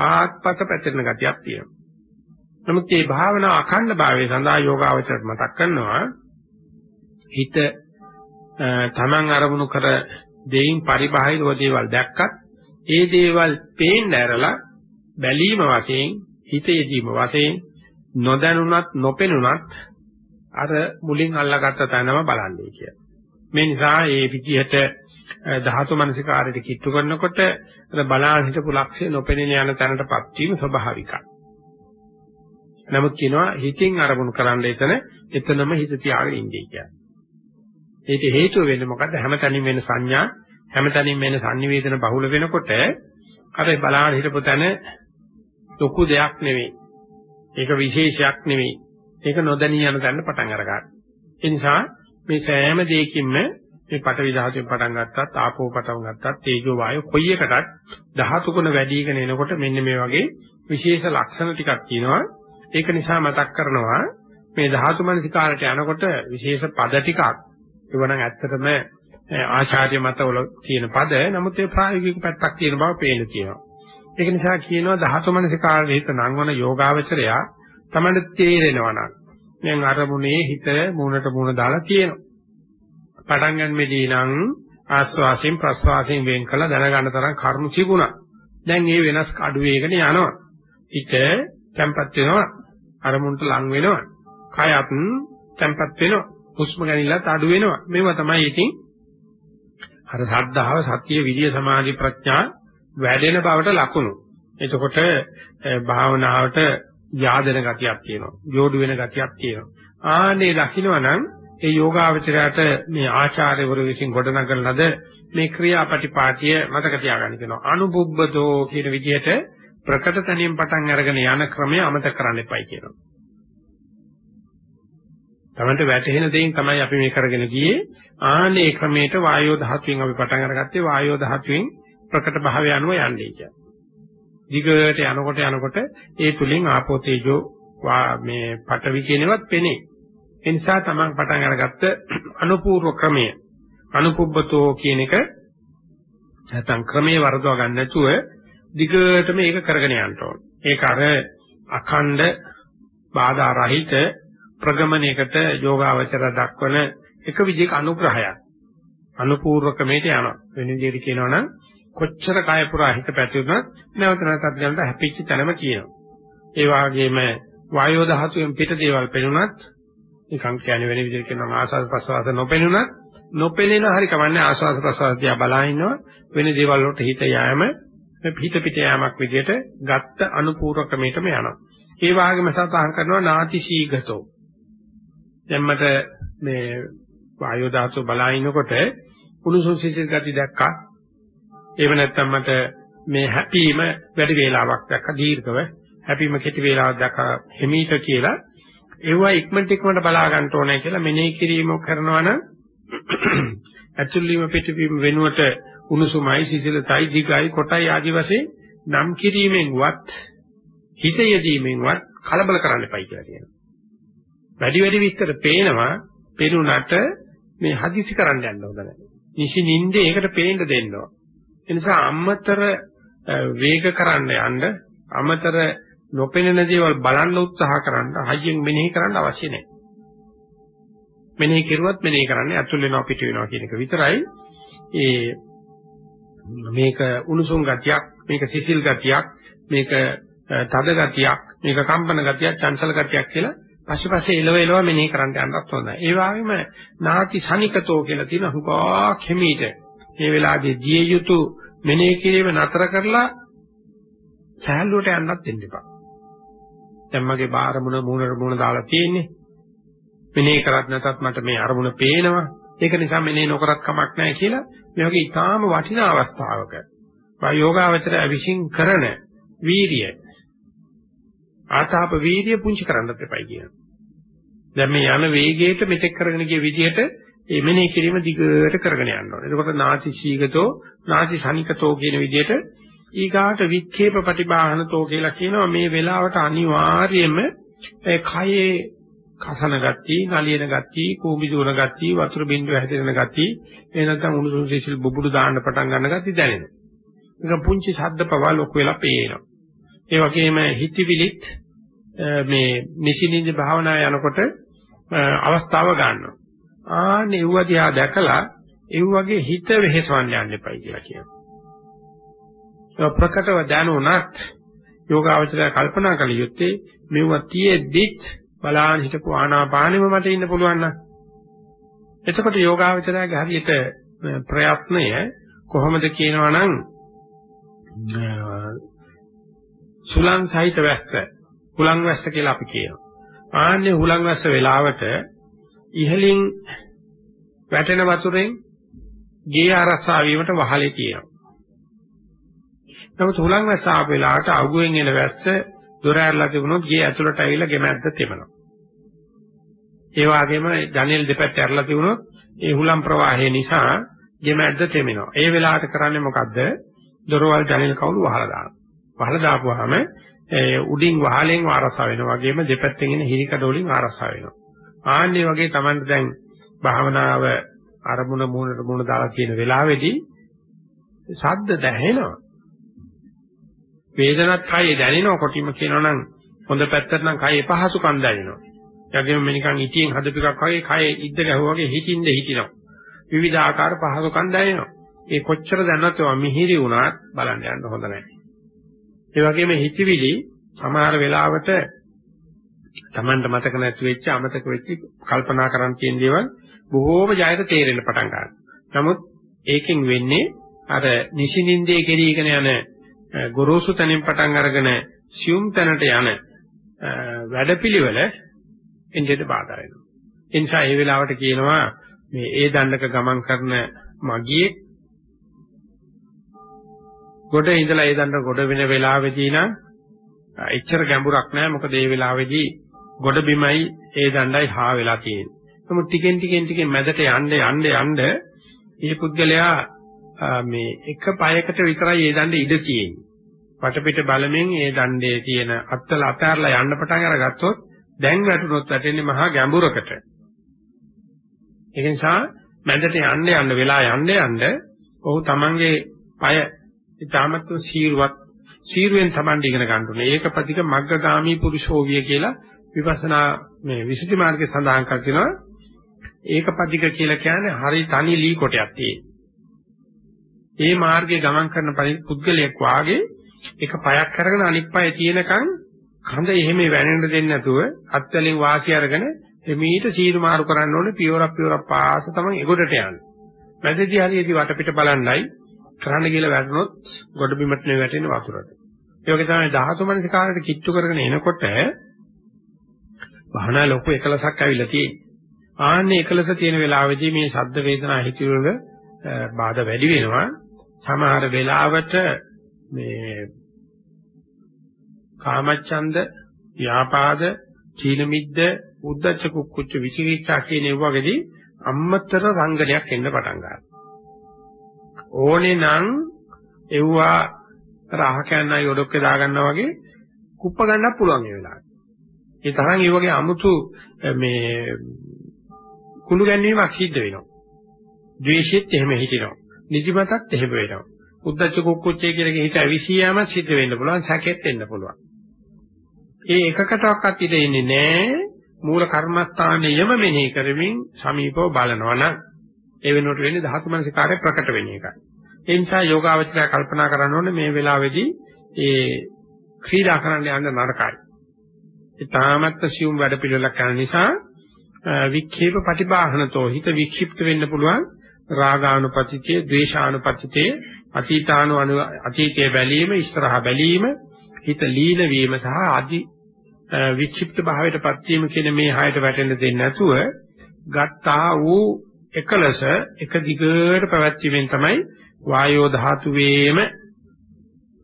ආත්පත පැතිරෙන ගතියක් තියෙනවා. නමුත් මේ භාවනාව අඛණ්ඩ භාවයේ සඳහා යෝගාවචරයට මතක් කරනවා හිත තමන් අරමුණු කර දෙයින් පරිබාහිරව දේවල් දැක්කත් ඒ දේවල් පේන්න ඇරලා බැලීම වශයෙන් හිතේදීම වශයෙන් නොදැනුණත් නොපෙනුණත් අර මුලින් අල්ලාගත්ත තැනම බලන්නේ කියලා. මේ නිසා මේ විදිහට ධාතු මනසිකාරයට කිට්ටු කරනකොට අර බලාන හිටපු ලක්ෂ්‍ය නොපෙනෙන යන තැනටපත් වීම ස්වභාවිකයි. නමුත් කියනවා හිතින් අරමුණු කරන්න එතන එතනම හිත තියාගෙන ඉන්නේ කියලා. ඒක හේතුව වෙන්නේ මොකද්ද? හැමතැනින් වෙන සංඥා හැමතැනින් වෙන sannivedana බහුල වෙනකොට අර බලාගෙන හිටපු තැන ලොකු දෙයක් නෙවෙයි. ඒක විශේෂයක් නෙවෙයි. ඒක නොදැනී යන තැන පටන් අරගන්න. ඒ නිසා මේ සෑම දෙයකින්ම මේ පටවි ධාතුවෙන් පටන් ගත්තත් ආපෝ පටන් ගත්තත් තේජෝ වායෝ කොයි එකකටත් ධාතු ගුණ වැඩිගෙන එනකොට මෙන්න මේ වගේ විශේෂ ලක්ෂණ ටිකක් තියෙනවා. ඒක නිසා මතක් කරනවා මේ ධාතු මනසිකාරට යනකොට විශේෂ පද ටිකක් ඒවනම් ඇත්තටම ආචාර්ය මතවල තියෙන පද නමුත් ඒ ප්‍රායෝගික පැත්තක් තියෙන බව පේන්න තියෙනවා. ඒක නිසා කියනවා ධාතු මනසිකාරයේ හිත නංවන යෝගාවචරයා තමයි තේරෙනවා නම් දැන් අරමුණේ හිත මූණට මූණ දාලා තියෙනවා. පටන් ගන්නෙදී නම් ආස්වාසයෙන් ප්‍රස්වාසයෙන් වෙන් කළ දැනගන්න තරම් කරුණු තිබුණා. දැන් මේ වෙනස් අඩු වේගන යනවා. හිත tempat වෙනවා. අරමුණට ලං වෙනවා. කයත් tempat වෙනවා. හුස්ම ගැනීමත් අඩු වෙනවා. මේවා තමයි ඉතින් අර සද්ධාව, සත්‍ය, විරිය, සමාධි, ප්‍රඥා වැඩෙන බවට ලකුණු. එතකොට භාවනාවට යාදෙන ගතියක් තියෙනවා. යෝඩු වෙන ගතියක් තියෙනවා. ආනේ දකින්නවනම් ඒ යෝගාවචරයට මේ ආචාර්යවරු විසින් ගොඩනගන ලද මේ ක්‍රියාපටිපාටිය මතක තියාගන්න කියනවා. අනුබුබ්බතෝ කියන විදිහට ප්‍රකට තනියෙන් පටන් අරගෙන යන ක්‍රමය අමතක කරන්න එපයි කියනවා. තමන්ට වැටහෙන දෙයින් තමයි අපි මේ කරගෙන ගියේ. ආනේ ක්‍රමයට වායෝ ධාතුවෙන් අපි පටන් අරගත්තේ වායෝ ධාතුවෙන් ප්‍රකට භාවය අනුව යන්නේ කියන්නේ. දිගට යනකොට යනකොට ඒ තුලින් ආපෝ තේජෝ මේ පටවි කියනවත් පෙනේ. ඒ නිසා තමන් පටන් අරගත්ත අනුපූර්ව ක්‍රමය අනුපුබ්බතෝ කියන එක නැත්නම් ක්‍රමයේ වරදවා ගන්න නැතුව දිගටම ඒක කරගෙන යන්න ඕන. ඒක අර අඛණ්ඩ බාධා රහිත ප්‍රගමණයකට යෝගාවචර දක්වන එක විදිහක අනුග්‍රහයක්. අනුපූර්ව ක්‍රමයට යනවා. වෙන විදිහට කියනවා නම් කොච්චර කය පුරා හිත පැතිරුණත් නැවත නැවතත් ගන්නට හැපිච්ච තැනම කියනවා. ඒ වගේම වායෝ ධාතුවෙන් පිට දේවල් පෙනුනත් නිකන් කියන්නේ වෙන විදිහට කියනවා ආස්වාද ප්‍රසවාස නොපෙනුනත් නොපෙනෙන හරි කමන්නේ ආස්වාද ප්‍රසවාස දිහා බලා ඉන්නවා වෙන දේවල් වලට හිත යෑම හිත පිට යෑමක් විදිහට ගත්ත අනුපූර්ව ක්‍රමයටම යනවා. ඒ වගේම සතහන් කරනවා නාති සීගතෝ. දැන් මට මේ වායෝ ධාතුව බලා ඉනකොට කුණුසුම් සිසිල් ගති දැක්කා. එහෙම නැත්නම් මට මේ හැපීම වැඩි වේලාවක් දැක්කා දීර්ඝව හැපීම කෙටි වේලාවක් දැක්කා හිමීට කියලා ඒවා ඉක්මනට ඉක්මනට බලා ගන්න ඕනේ කියලා මෙනෙහි කිරීම කරනවා නම් ඇතුළීම පිටවීම වෙනුවට උණුසුමයි සිසිලතයි දිගයි කොටයි ආදි වශයෙන් නම් කිරීමෙන්වත් හිත යෙදීමෙන්වත් කලබල කරන්න එපයි කියලා කියනවා. වැඩි වැඩි විස්තර පේනවා පේනුනට මේ හදිසි කරන්න යන්න හොඳ නැහැ. නිසි නින්දේ ඒකට පේන්න දෙන්න ඕන. ඒ නිසා අමතර වේග කරන්න යන්න අමතර නොපෙනෙන දේවල් බලන්න උත්සාහ කරන්න හයියෙන් මෙනෙහි කරන්න අවශ්‍ය නැහැ. මෙනෙහි කෙරුවත් මෙනෙහි කරන්නේ අතුල් වෙනවා පිට වෙනවා කියන එක විතරයි. ඒ මේක උණුසුම් ගතියක්, මේක සිසිල් ගතියක්, මේක තද ගතියක්, මේක කම්පන ගතියක්, චංචල ගතියක් කියලා පස්සේ එලව එලව මෙනෙහි කරන්න යන්නත් හොඳයි. ඒ වගේම නාති සනිකතෝ කියලා තියෙන හුඟා කෙමීට මේ වෙලාවේ දිය යුතු මෙනෙහි කිරීම නතර කරලා සහැල්ලුවට යන්නත් දෙන්න එපා. දැන් මගේ බාරමුණ මූණට මූණ දාලා තියෙන්නේ. මෙනෙහි කරත් නැතත් මට මේ අරමුණ පේනවා. ඒක නිසා මෙනෙහි නොකරත් කමක් නැහැ කියලා මේ වගේ ඊටාම වටිනා අවස්ථාවක යෝගාවචරය විශ්ින් කරන වීරිය ආතාප වීරිය පුංචි කරන්නත් එපයි කියනවා. දැන් මේ යන වේගයට මෙතෙක් කරගෙන ගිය විදිහට මේ මෙනෙහි කිරීම දිගට කරගෙන යන්න ඕනේ. එතකොට නාචි සීගතෝ නාචි සනිකතෝ කියන විදිහට ඊගාට වික්ෂේප ප්‍රතිබාහනතෝ කියලා කියනවා මේ වෙලාවට අනිවාර්යයෙන්ම කයේ කසන ගති, නලියන ගති, කූඹි දුවන ගති, වතුර බින්දුව හැදෙන ගති, ඒ නැත්නම් උණුසුම් සිසිල් බුබුඩු දාන්න පටන් ගන්න ගති දැනෙනවා. ඒක පුංචි ශබ්ද පවා ලොකු වෙලා පේනවා. ඒ වගේම හිතවිලිත් මේ නිසිනින්ද භාවනා යනකොට අවස්ථාව ගන්නවා. ආනේ ඌව දිහා දැකලා ඒ වගේ හිත වෙහෙසවන්න යන්න එපයි කියලා කියනවා. ප්‍රකටව දැනුණත් යෝගාවචරය කල්පනා කළ යුත්තේ මෙව තියෙද්දිත් බලාන හිටපු ආනාපානෙම මට ඉන්න පුළුවන් නම් එතකොට යෝගාවචරයේ හරියට ප්‍රයත්නය කොහොමද කියනවා නම් සුලං සහිත වැස්ස හුලං වැස්ස කියලා අපි කියනවා. ආන්නේ හුලං වැස්ස වෙලාවට ඉහලින් වැටෙන වතුරෙන් ගේ ආරක්ෂා වීමට වහලේ තියෙනවා. නමුත් හුලං වැස්ස ආපු වෙලාවට අගුවෙන් එන වැස්ස දොර ඇරලා තිබුණොත් ගේ ඇතුළට ඇවිල්ලා ගෙමැද්ද තෙමනවා. ඒ වගේම ජනෙල් දෙපැත්ත ඇරලා තිබුණොත් ඒ හුලම් ප්‍රවාහය නිසා ගෙමැද්ද තෙමෙනවා. ඒ වෙලාවට කරන්නේ මොකද්ද? දොරවල් ජනෙල් කවුළු වහලා දානවා. වහලා දාපුවාම උඩින් වහලෙන් ආරසා වෙනවා වගේම දෙපැත්තෙන් එන හිරිකඩ වලින් ආරසා වෙනවා. ආන්නේ වගේ Tamanට දැන් භාවනාව අරමුණ මූණට මූණ දාලා තියෙන වෙලාවේදී ශබ්ද දැහෙනවා. වේදනත් කයේ දැනෙනවා කොටිම කියනවා නම් හොඳ පැත්තට නම් කයේ පහසුකම් දැනෙනවා. ඒ වගේම මෙනිකන් ඉතියෙන් හදපු එකක් වගේ කයේ ඉද්ද ගැහුවා වගේ හිතින්ද හිටිනවා. විවිධ ආකාර පහසුකම් දැනෙනවා. ඒ කොච්චර දැනනත් ඒවා මිහිරි වුණත් බලන්න යන්න හොඳ නැහැ. ඒ වගේම හිතවිලි සමහර වෙලාවට Tamanට මතක නැති වෙච්ච අමතක වෙච්ච කල්පනා කරන් තියෙන දේවල් බොහෝම ජයයට තේරෙන්න පටන් ගන්නවා. නමුත් ඒකෙන් වෙන්නේ අර නිසිනින්දේ කෙරීගෙන යන ගොරෝසු තැනින් පටන් අරගෙන සියුම් තැනට යන වැඩපිළිවෙල එන්ජෙට බාධා වෙනවා. ඒ නිසා ඒ වෙලාවට කියනවා මේ ඒ දණ්ඩක ගමන් කරන මගියේ ගොඩ ඉඳලා ඒ දණ්ඩ ගොඩ වෙන වෙලාවෙදී නම් එච්චර ගැඹුරක් නැහැ මොකද ඒ වෙලාවේදී ගොඩ බිමයි ඒ දණ්ඩයි හා වෙලා තියෙන්නේ. නමුත් ටිකෙන් ටිකෙන් ටිකෙන් මැදට යන්න යන්න යන්න මේ පුද්ගලයා මේ එක පයකට විතරයි ඒ දණ්ඩේ ඉඳ තියෙන්නේ. වටපිට බලමින් ඒ දණ්ඩේ තියෙන අත්තල අතහැරලා යන්න පටන් අරගත්තොත් දැන් වැටුනොත් වැටෙන්නේ මහා ගැඹුරකට. ඒ නිසා මැදට යන්න යන්න වෙලා යන්න යන්න ඔහු තමන්ගේ পায় ඊටමත්ව සීරුවත් සීරුවෙන් තමන්ට ඉගෙන ගන්න ඕනේ. ඒකපතික මග්ගගාමී පුරුෂෝවිය කියලා විපස්සනා මේ විසුද්ධි මාර්ගයේ සඳහන් කරනවා. ඒකපතික කියලා කියන්නේ හරි තනි ලී කොටයක් තියෙන. ඒ මාර්ගයේ ගමන් කරන පුද්ගලයෙක් වාගේ එක පයක් කරගෙන අනිත් පය තියෙනකන් කඳ එහෙම වැනෙන්න දෙන්නේ නැතුව අත්වලින් වාසිය අරගෙන එමීට සීරු මාරු කරන්න ඕනේ පියවරක් පියවරක් පාස තමයි එගොඩට යන්නේ. මැදදී හරියදී වටපිට බලන්නයි කරන්න කියලා වැටුනොත් ගොඩ බිමට නෙවෙයි වැටෙන්නේ වතුරට. ඒ වගේ තමයි ධාතු මනසිකාරයට කිට්ටු කරගෙන එනකොට වහනා ලොකු එකලසක් ඇවිල්ලා තියෙන්නේ. ආන්නේ එකලස තියෙන වෙලාවෙදී මේ ශබ්ද වේදනා හිතිවල බාධා වැඩි වෙනවා. සමහර වෙලාවට මේ කාමච්ඡන්ද, ව්‍යාපාද, චීන මිද්ද, උද්දච්ච කුක්කුච්ච විචිකිච්ඡා කියන ඒවාගේදී අම්මතර රංගනයක් එන්න පටන් ගන්නවා. ඕනේ නම් එව්වා රහ කන්නයි ඔඩොක්කේ දාගන්නා වගේ කුප්ප ගන්නත් පුළුවන් ඒ වෙලාවට. ඒ තරම් ඒ වගේ අමුතු මේ කුණු ගැනීමක් සිද්ධ වෙනවා. ද්වේෂෙත් එහෙම හිටිනවා. නිදිමතත් එහෙම වෙනවා. උද්දච්ච කුක්කුච්චේ කියලා හිත ඇවිසියාම සිද්ධ වෙන්න පුළුවන්, සැකෙත් එන්න පුළුවන්. ඒ එකකටවත් ඉඳ ඉන්නේ නැහැ. මූල කර්මස්ථානයේම මෙනෙහි කරමින් සමීපව බලනවා නම් ඒ වෙනුවට වෙන්නේ ධාතු මනසිකාරය ප්‍රකට වෙන එකයි. ඒ නිසා යෝගාවචරය කල්පනා කරන්න ඕනේ මේ වෙලාවේදී ඒ ක්‍රීඩා කරන්න යන්න නරකයි. ඒ තාමත් සියුම් වැඩ පිළිවෙලක් කරන නිසා වික්ෂේප ප්‍රතිබාහනතෝ හිත වික්ෂිප්ත වෙන්න පුළුවන් රාගානුපතිතේ, ද්වේෂානුපතිතේ, අතීතානු අතීතයේ බැලීම, ඉස්සරහා බැලීම, හිත ලීන වීම සහ අදි වික්ෂිප්ත භාවයටපත් වීම කියන මේ හයට වැටෙන්න දෙන්නේ නැතුව ගත්තා වූ එකලස එක දිගට පැවැත්වීමෙන් තමයි වායෝ ධාතුවේම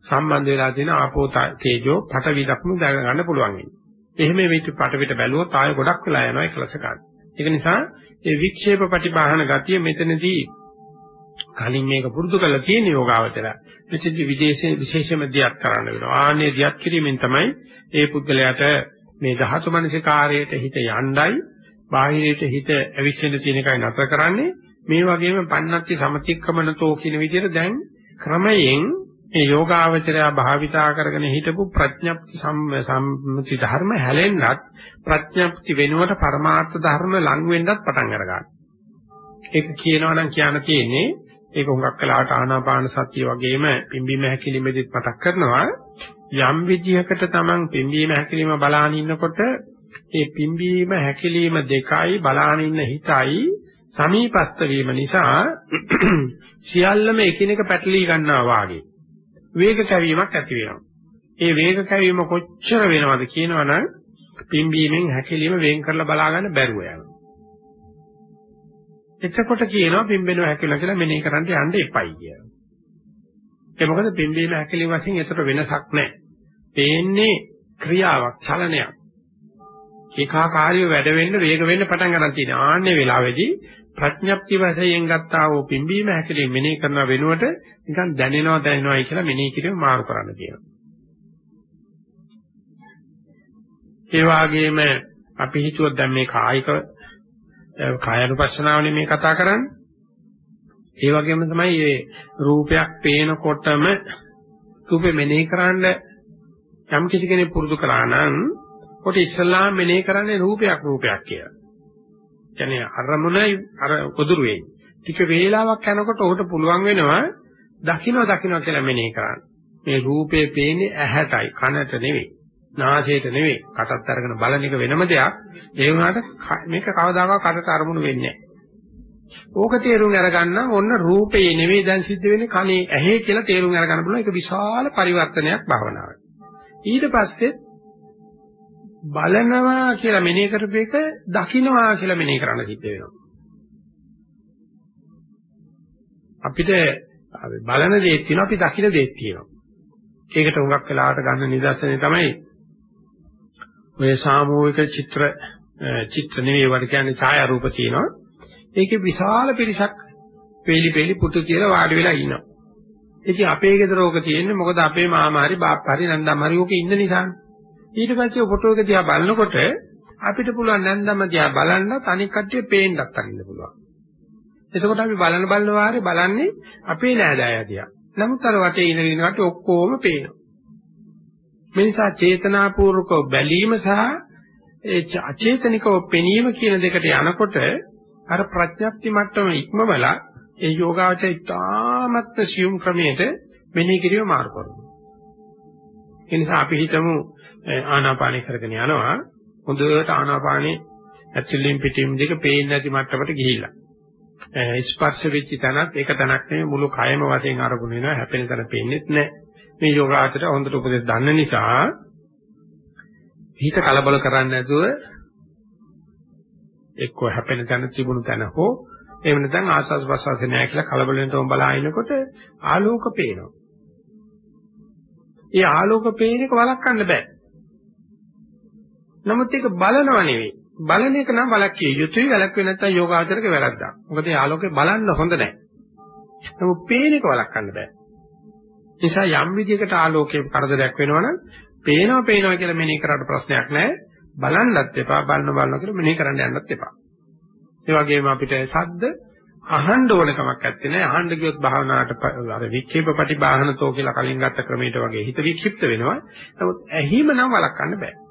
සම්බන්ධ වෙලා තියෙන ආපෝ තේජෝ පඨවි දක්ම දැක ගන්න පුළුවන් වෙන්නේ. එහෙම මේ පටවිට බැලුවොත් ආය ගොඩක් වෙලා යනවා එකලස ගන්න. ඒක නිසා ඒ වික්ෂේප ප්‍රතිබාහන ගතිය මෙතනදී කලින් මේක පුරුදු කරලා තියෙන යෝගාවචර. මෙතෙදි විදේශයේ විශේෂම දියත් කරන්න වෙනවා. ආන්නේ දියත් කිරීමෙන් තමයි ඒ පුද්ගලයාට මේ ධාතු මනසිකාරයට හිත යණ්ඩයි බාහිරයට හිත ඇවිස්සෙන්න තියෙන එකයි නතර කරන්නේ. මේ වගේම පන්නත්ති සමතික්‍රමනතෝ කියන විදිහට දැන් ක්‍රමයෙන් මේ යෝගාවචරය භාවිතා කරගෙන හිටපු ප්‍රඥප්ති සම්මුති ධර්ම හැලෙන්නත් ප්‍රඥප්ති වෙනුවට පරමාර්ථ ධර්ම ලං වෙන්නත් පටන් අරගන්නවා. ඒක කියනවා නම් කියන්න තියෙන්නේ ඒක හුඟක් කලාවට ආනාපාන සතිය වගේම පිම්බීම හැකිලිමෙදිත් මතක් කරනවා යම් විදිහකට Taman පිම්බීම හැකිලිම බලාන ඉන්නකොට ඒ පිම්බීම හැකිලිම දෙකයි බලාන ඉන්න හිතයි සමීපස්ත වීම නිසා සියල්ලම එකිනෙක පැටලී ගන්නවා වාගේ වේග කැවීමක් ඇති වෙනවා. ඒ වේග කැවීම කොච්චර වෙනවද කියනවනම් පිම්බීමෙන් හැකිලිම වෙන් කරලා බලා ගන්න බැරුව යනවා. එතකොට කියනවා පිම්බෙනවා හැකිලා කියලා මෙනෙහි කරන්න යන්න එපයි කියලා. ඒ මොකද පිම්බීම හැකිලි වශයෙන් ඒතර වෙනසක් නැහැ. පේන්නේ ක්‍රියාවක්, චලනයක්. ඒකාකාරීව වැඩ වෙන්න වේග වෙන්න පටන් ගන්න තියෙන ආන්නේ වෙලාවේදී ප්‍රඥප්ති වශයෙන් ගත්තා වූ පිම්බීම හැකිලි මෙනෙහි කරන වෙනුවට නිකන් දැනෙනවා දැනෙනවායි කියලා මෙනෙහි කිරීම මාරු කරන්න කියනවා. ඒ වගේම අපි හිතුවොත් දැන් මේ කායික කායानुපස්සනාවනේ මේ කතා කරන්නේ. ඒ වගේම තමයි මේ රූපයක් පේනකොටම රූපෙ මෙනෙහි කරන්න යම් කිසි කෙනෙක් පුරුදු කරා නම් කොට ඉස්සල්ලාම මෙනෙහි කරන්නේ රූපයක් රූපයක් කියලා. කියන්නේ අරමුණයි අර උදුරු වෙයි. ටික වේලාවක් යනකොට ඔහුට පුළුවන් වෙනවා දකින්න දකින්න කියලා මෙනෙහි කරන්න. මේ රූපේ පේන්නේ ඇහැටයි කනට නෙවෙයි. නාසයට නෙවෙයි කටත් අරගෙන බලන එක වෙනම දෙයක්. ඒ වුණාට මේක කවදාකවත් කටට අරමුණු වෙන්නේ නැහැ. ඕක තේරුම් අරගන්න ඔන්න රූපේ නෙවෙයි දැන් සිද්ධ වෙන්නේ කනේ ඇහි කියලා තේරුම් අරගන්න පුළුවන්. ඒක විශාල පරිවර්තනයක් භාවනාවේ. ඊට පස්සේ බලනවා කියලා මෙනෙහි කරපු එක දකින්නවා කියලා මෙනෙහි කරන්න සිද්ධ වෙනවා. අපිට බලන දේ තියෙනවා අපි දකින්න දේ තියෙනවා. ඒකට හුඟක් වෙලාවට ගන්න නිදර්ශනය තමයි ඔය සාමූහික චිත්‍ර චිත්‍ර නෙවෙයි වට කියන්නේ ඡායා රූප තියෙනවා. ඒකේ විශාල පිරිසක් පෙලි පෙලි පුතු කියලා වාඩි වෙලා ඉන්නවා. ඉතින් අපේ ගෙදර ඕක තියෙන්නේ මොකද අපේ මාමා හරි බාප්පා හරි නන්දම් හරි ඕක ඉන්න නිසා. ඊට පස්සේ ෆොටෝ එක දිහා බලනකොට අපිට පුළුවන් නන්දම දිහා බලන්න තනික් කට්ටිය පේන්නත් අරින්න පුළුවන්. එතකොට අපි බලන බලන වාරේ බලන්නේ අපේ නෑදෑය දිහා. නමුත් අර වටේ ඉන ඉනකට ඔක්කොම පේනවා. මේ නිසා චේතනාපූර්වකව බැලීම සහ ඒ අචේතනිකව පෙනීම කියන දෙකට යනකොට අර ප්‍රඥප්ති මට්ටම ඉක්මවලා ඒ යෝගාවචර ඉතාමත් සියුම් ක්‍රමයට මෙනෙහි කිරීම මාරු කරනවා. ඒ නිසා අපි හිතමු ආනාපානය කරගෙන යනවා හොඳට ආනාපානේ ඇතුළෙන් පිටින් දෙක පේන්නේ නැති මට්ටමට ගිහිල්ලා. ස්පර්ශ වෙච්ච තැනත් ඒක තැනක් නෙවෙයි මුළු කයම වශයෙන් අරගෙන එනවා හැපෙන තැන පේන්නේත් නැහැ. මේ යෝගාචර හොඳට උපදෙස් දන්න නිසා හිත කලබල කරන්නේ නැතුව එක්ක හැපෙන තැන තිබුණු තැන හෝ එහෙම නැත්නම් ආස්වාස් ප්‍රසවාස නැහැ කියලා කලබල වෙනතම බලා ඉනකොට ආලෝක පේනවා. ඒ ආලෝක පේන එක වළක්වන්න බෑ. නමුත් ඒක බලනව නෙවෙයි. බලන එක නම් වළක්විය යුතුයි වළක්වෙන්නේ නැත්නම් යෝගාචරක වැරද්දක්. මොකද ඒ ආලෝකේ බලන්න හොඳ නැහැ. නමුත් පේන එක වළක්වන්න බෑ. නිසා යම් විදිහකට ආලෝකයේ කරදරයක් වෙනවනම් පේනවා පේනවා කියලා මෙනෙහි කරාට ප්‍රශ්නයක් නැහැ. බලන්නත් එපා බලන බලන කියලා මෙනෙහි කරන්න යන්නත් එපා. ඒ වගේම අපිට සද්ද අහන්න ඕන කමක් නැත්තේ නෑ. අහන්න ගියොත් භාවනාවට අර වික්ෂේප ප්‍රතිබාහනතෝ කියලා කලින් ගත්ත ක්‍රමයට වගේ හිත වික්ෂිප්ත වෙනවා. නමුත් ඇහිම නම් වළක්වන්න බෑ.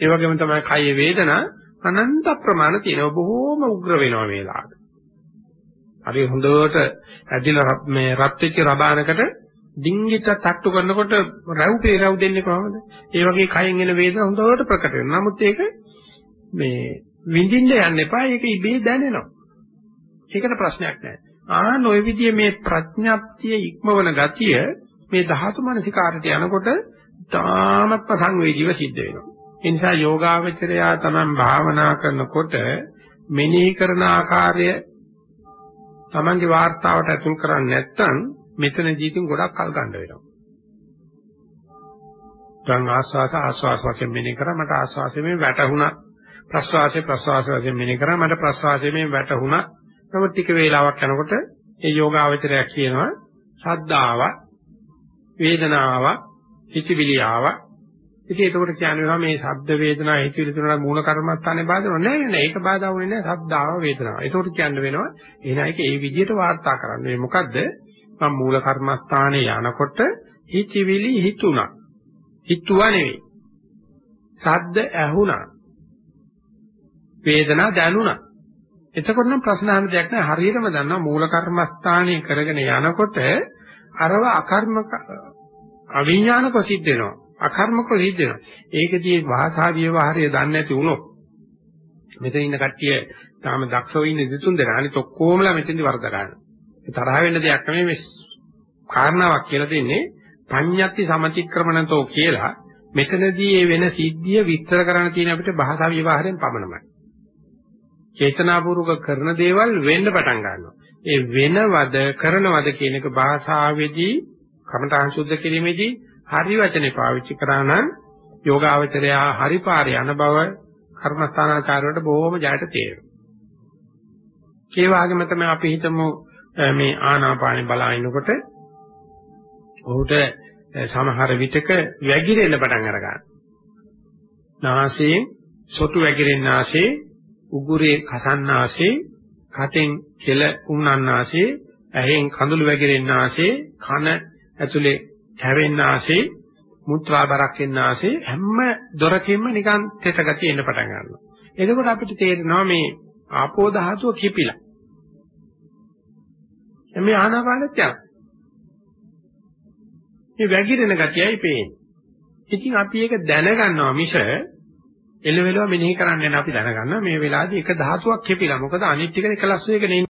ඒ වගේම තමයි කය වේදනා අනන්ත ප්‍රමාණ තියෙනවා. බොහෝම උග්‍ර වෙනවා මේ ලාට. හරි හොඳට ඇදිලා මේ රත් වෙච්ච රබානකට ඩිංගිට තට්ටු කරනකොට රැව් පේරව් දෙන්නේ කොහොමද? ඒ වගේ කයෙන් එන වේදන හොඳට ප්‍රකට වෙනවා. නමුත් ඒක මේ විඳින්න යන්න එපා. ඒක ඉබේ දැනෙනවා. ඒකට ප්‍රශ්නයක් නැහැ. ආන ඔය විදිහේ මේ ප්‍රඥාප්තිය ඉක්මවන ගතිය මේ ධාතු මනසිකාරයට යනකොට තාමත්ම සංවේදීව සිද්ධ වෙනවා. ඒ නිසා යෝගාවචරයා තමන් භාවනා කරනකොට මෙනෙහි කරන ආකාරය Tamange වාර්තාවට ඇතුල් කරන්නේ නැත්නම් මෙතනදී ඉතින් ගොඩක් කල් ගන්න වෙනවා. දැන් ආස්වාස ආස්වාස වශයෙන් මෙනේ කරා මට ආස්වාසයෙන් මේ වැටුණා. ප්‍රස්වාසයේ ප්‍රස්වාස වශයෙන් මෙනේ කරා මට ප්‍රස්වාසයෙන් මේ වැටුණා. නමුත් ටික වේලාවක් යනකොට ඒ යෝගාවචරය කියනවා ශද්ධාව වේදනාව හිතවිලි ආවා ඉතින් ඒකෝට කියන්නේ මේ ශබ්ද වේදනා හිතවිලි තුනට මූල කර්මස්ථානේ බාධා නෑ නෑ නෑ ඒක බාධා වෙන්නේ නෑ ශබ්දාව වේදනාව. ඒකෝට කියන්න වෙනවා එහෙනම් ඒක ඒ විදිහට වාර්තා කරන්න. මේ මොකද්ද? මම මූල කර්මස්ථානේ යනකොට හිතවිලි හිතුණා. හිතුවා නෙවෙයි. ශබ්ද ඇහුණා. වේදනා දැනුණා. එතකොට නම් ප්‍රශ්න අහන්න දෙයක් නෑ හරියටම දන්නවා මූල කර්මස්ථානේ කරගෙන යනකොට අරව අකර්මක අවිඥානික සිද්ධ වෙනවා. අකර්මක සිද්ධ වෙනවා. ඒකදී භාෂා ව්‍යවහාරය දන්නේ නැති වුණොත් මෙතන ඉන්න කට්ටිය තාම දක්ෂව ඉන්න දෙතුන් දෙනා අනිත ඔක්කොමලා මෙතෙන්දි වරද ගන්නවා. ඒ තරහ වෙන්න දෙයක් නෙමෙයි මේ කාරණාවක් කියලා දෙන්නේ පඤ්ඤත්ති සමතික්‍රමණතෝ කියලා මෙතනදී මේ වෙන සිද්ධිය විස්තර කරන්න තියෙන අපිට භාෂා විවහාරයෙන් පමණමයි. චේතනාපූර්වක කරන දේවල් වෙන්න පටන් ගන්නවා. ඒ වෙනවද කරනවද කියන එක භාෂාවේදී කමඨාන් සුද්ධ කිරීමේදී හරි වචනේ පාවිච්චි කරා නම් යෝගාවචරයා හරි පාරේ යන බව කර්මස්ථානාචාරයට බොහොම ජයට තේරෙනවා. ඒ වගේම තමයි අපි හිතමු මේ ආනාපානෙ බලනකොට ඔහුට සමහර විටක වැగిරෙන්න පටන් අර ගන්නවා. නාසයෙන් සොටු වැగిරෙන ආසේ, උගුරේ කසන්න ආසේ, කටෙන් කෙල උන්නන්න ආසේ, ඇහෙන් කඳුළු වැగిරෙන ආසේ, කන ඇතුලේ හැවෙන්නාසේ මුත්‍රා බරක් එන්නාසේ හැම දොරකින්ම නිකන් තෙත ගතිය එන්න පටන් ගන්නවා. එතකොට අපිට තේරෙනවා මේ ආපෝ ධාතුව කිපිලා. මේ ආනාපානෙත් යනවා. මේ වැగిරෙන ගතියයි පේන්නේ. ඉතින් අපි ඒක දැනගන්නවා මිස එළවෙලව මෙනෙහි කරන්න යන අපි දැනගන්නවා මේ වෙලාවේදී එක ධාතුවක් කිපිලා. මොකද අනිත් ටික එකලස් වෙගෙන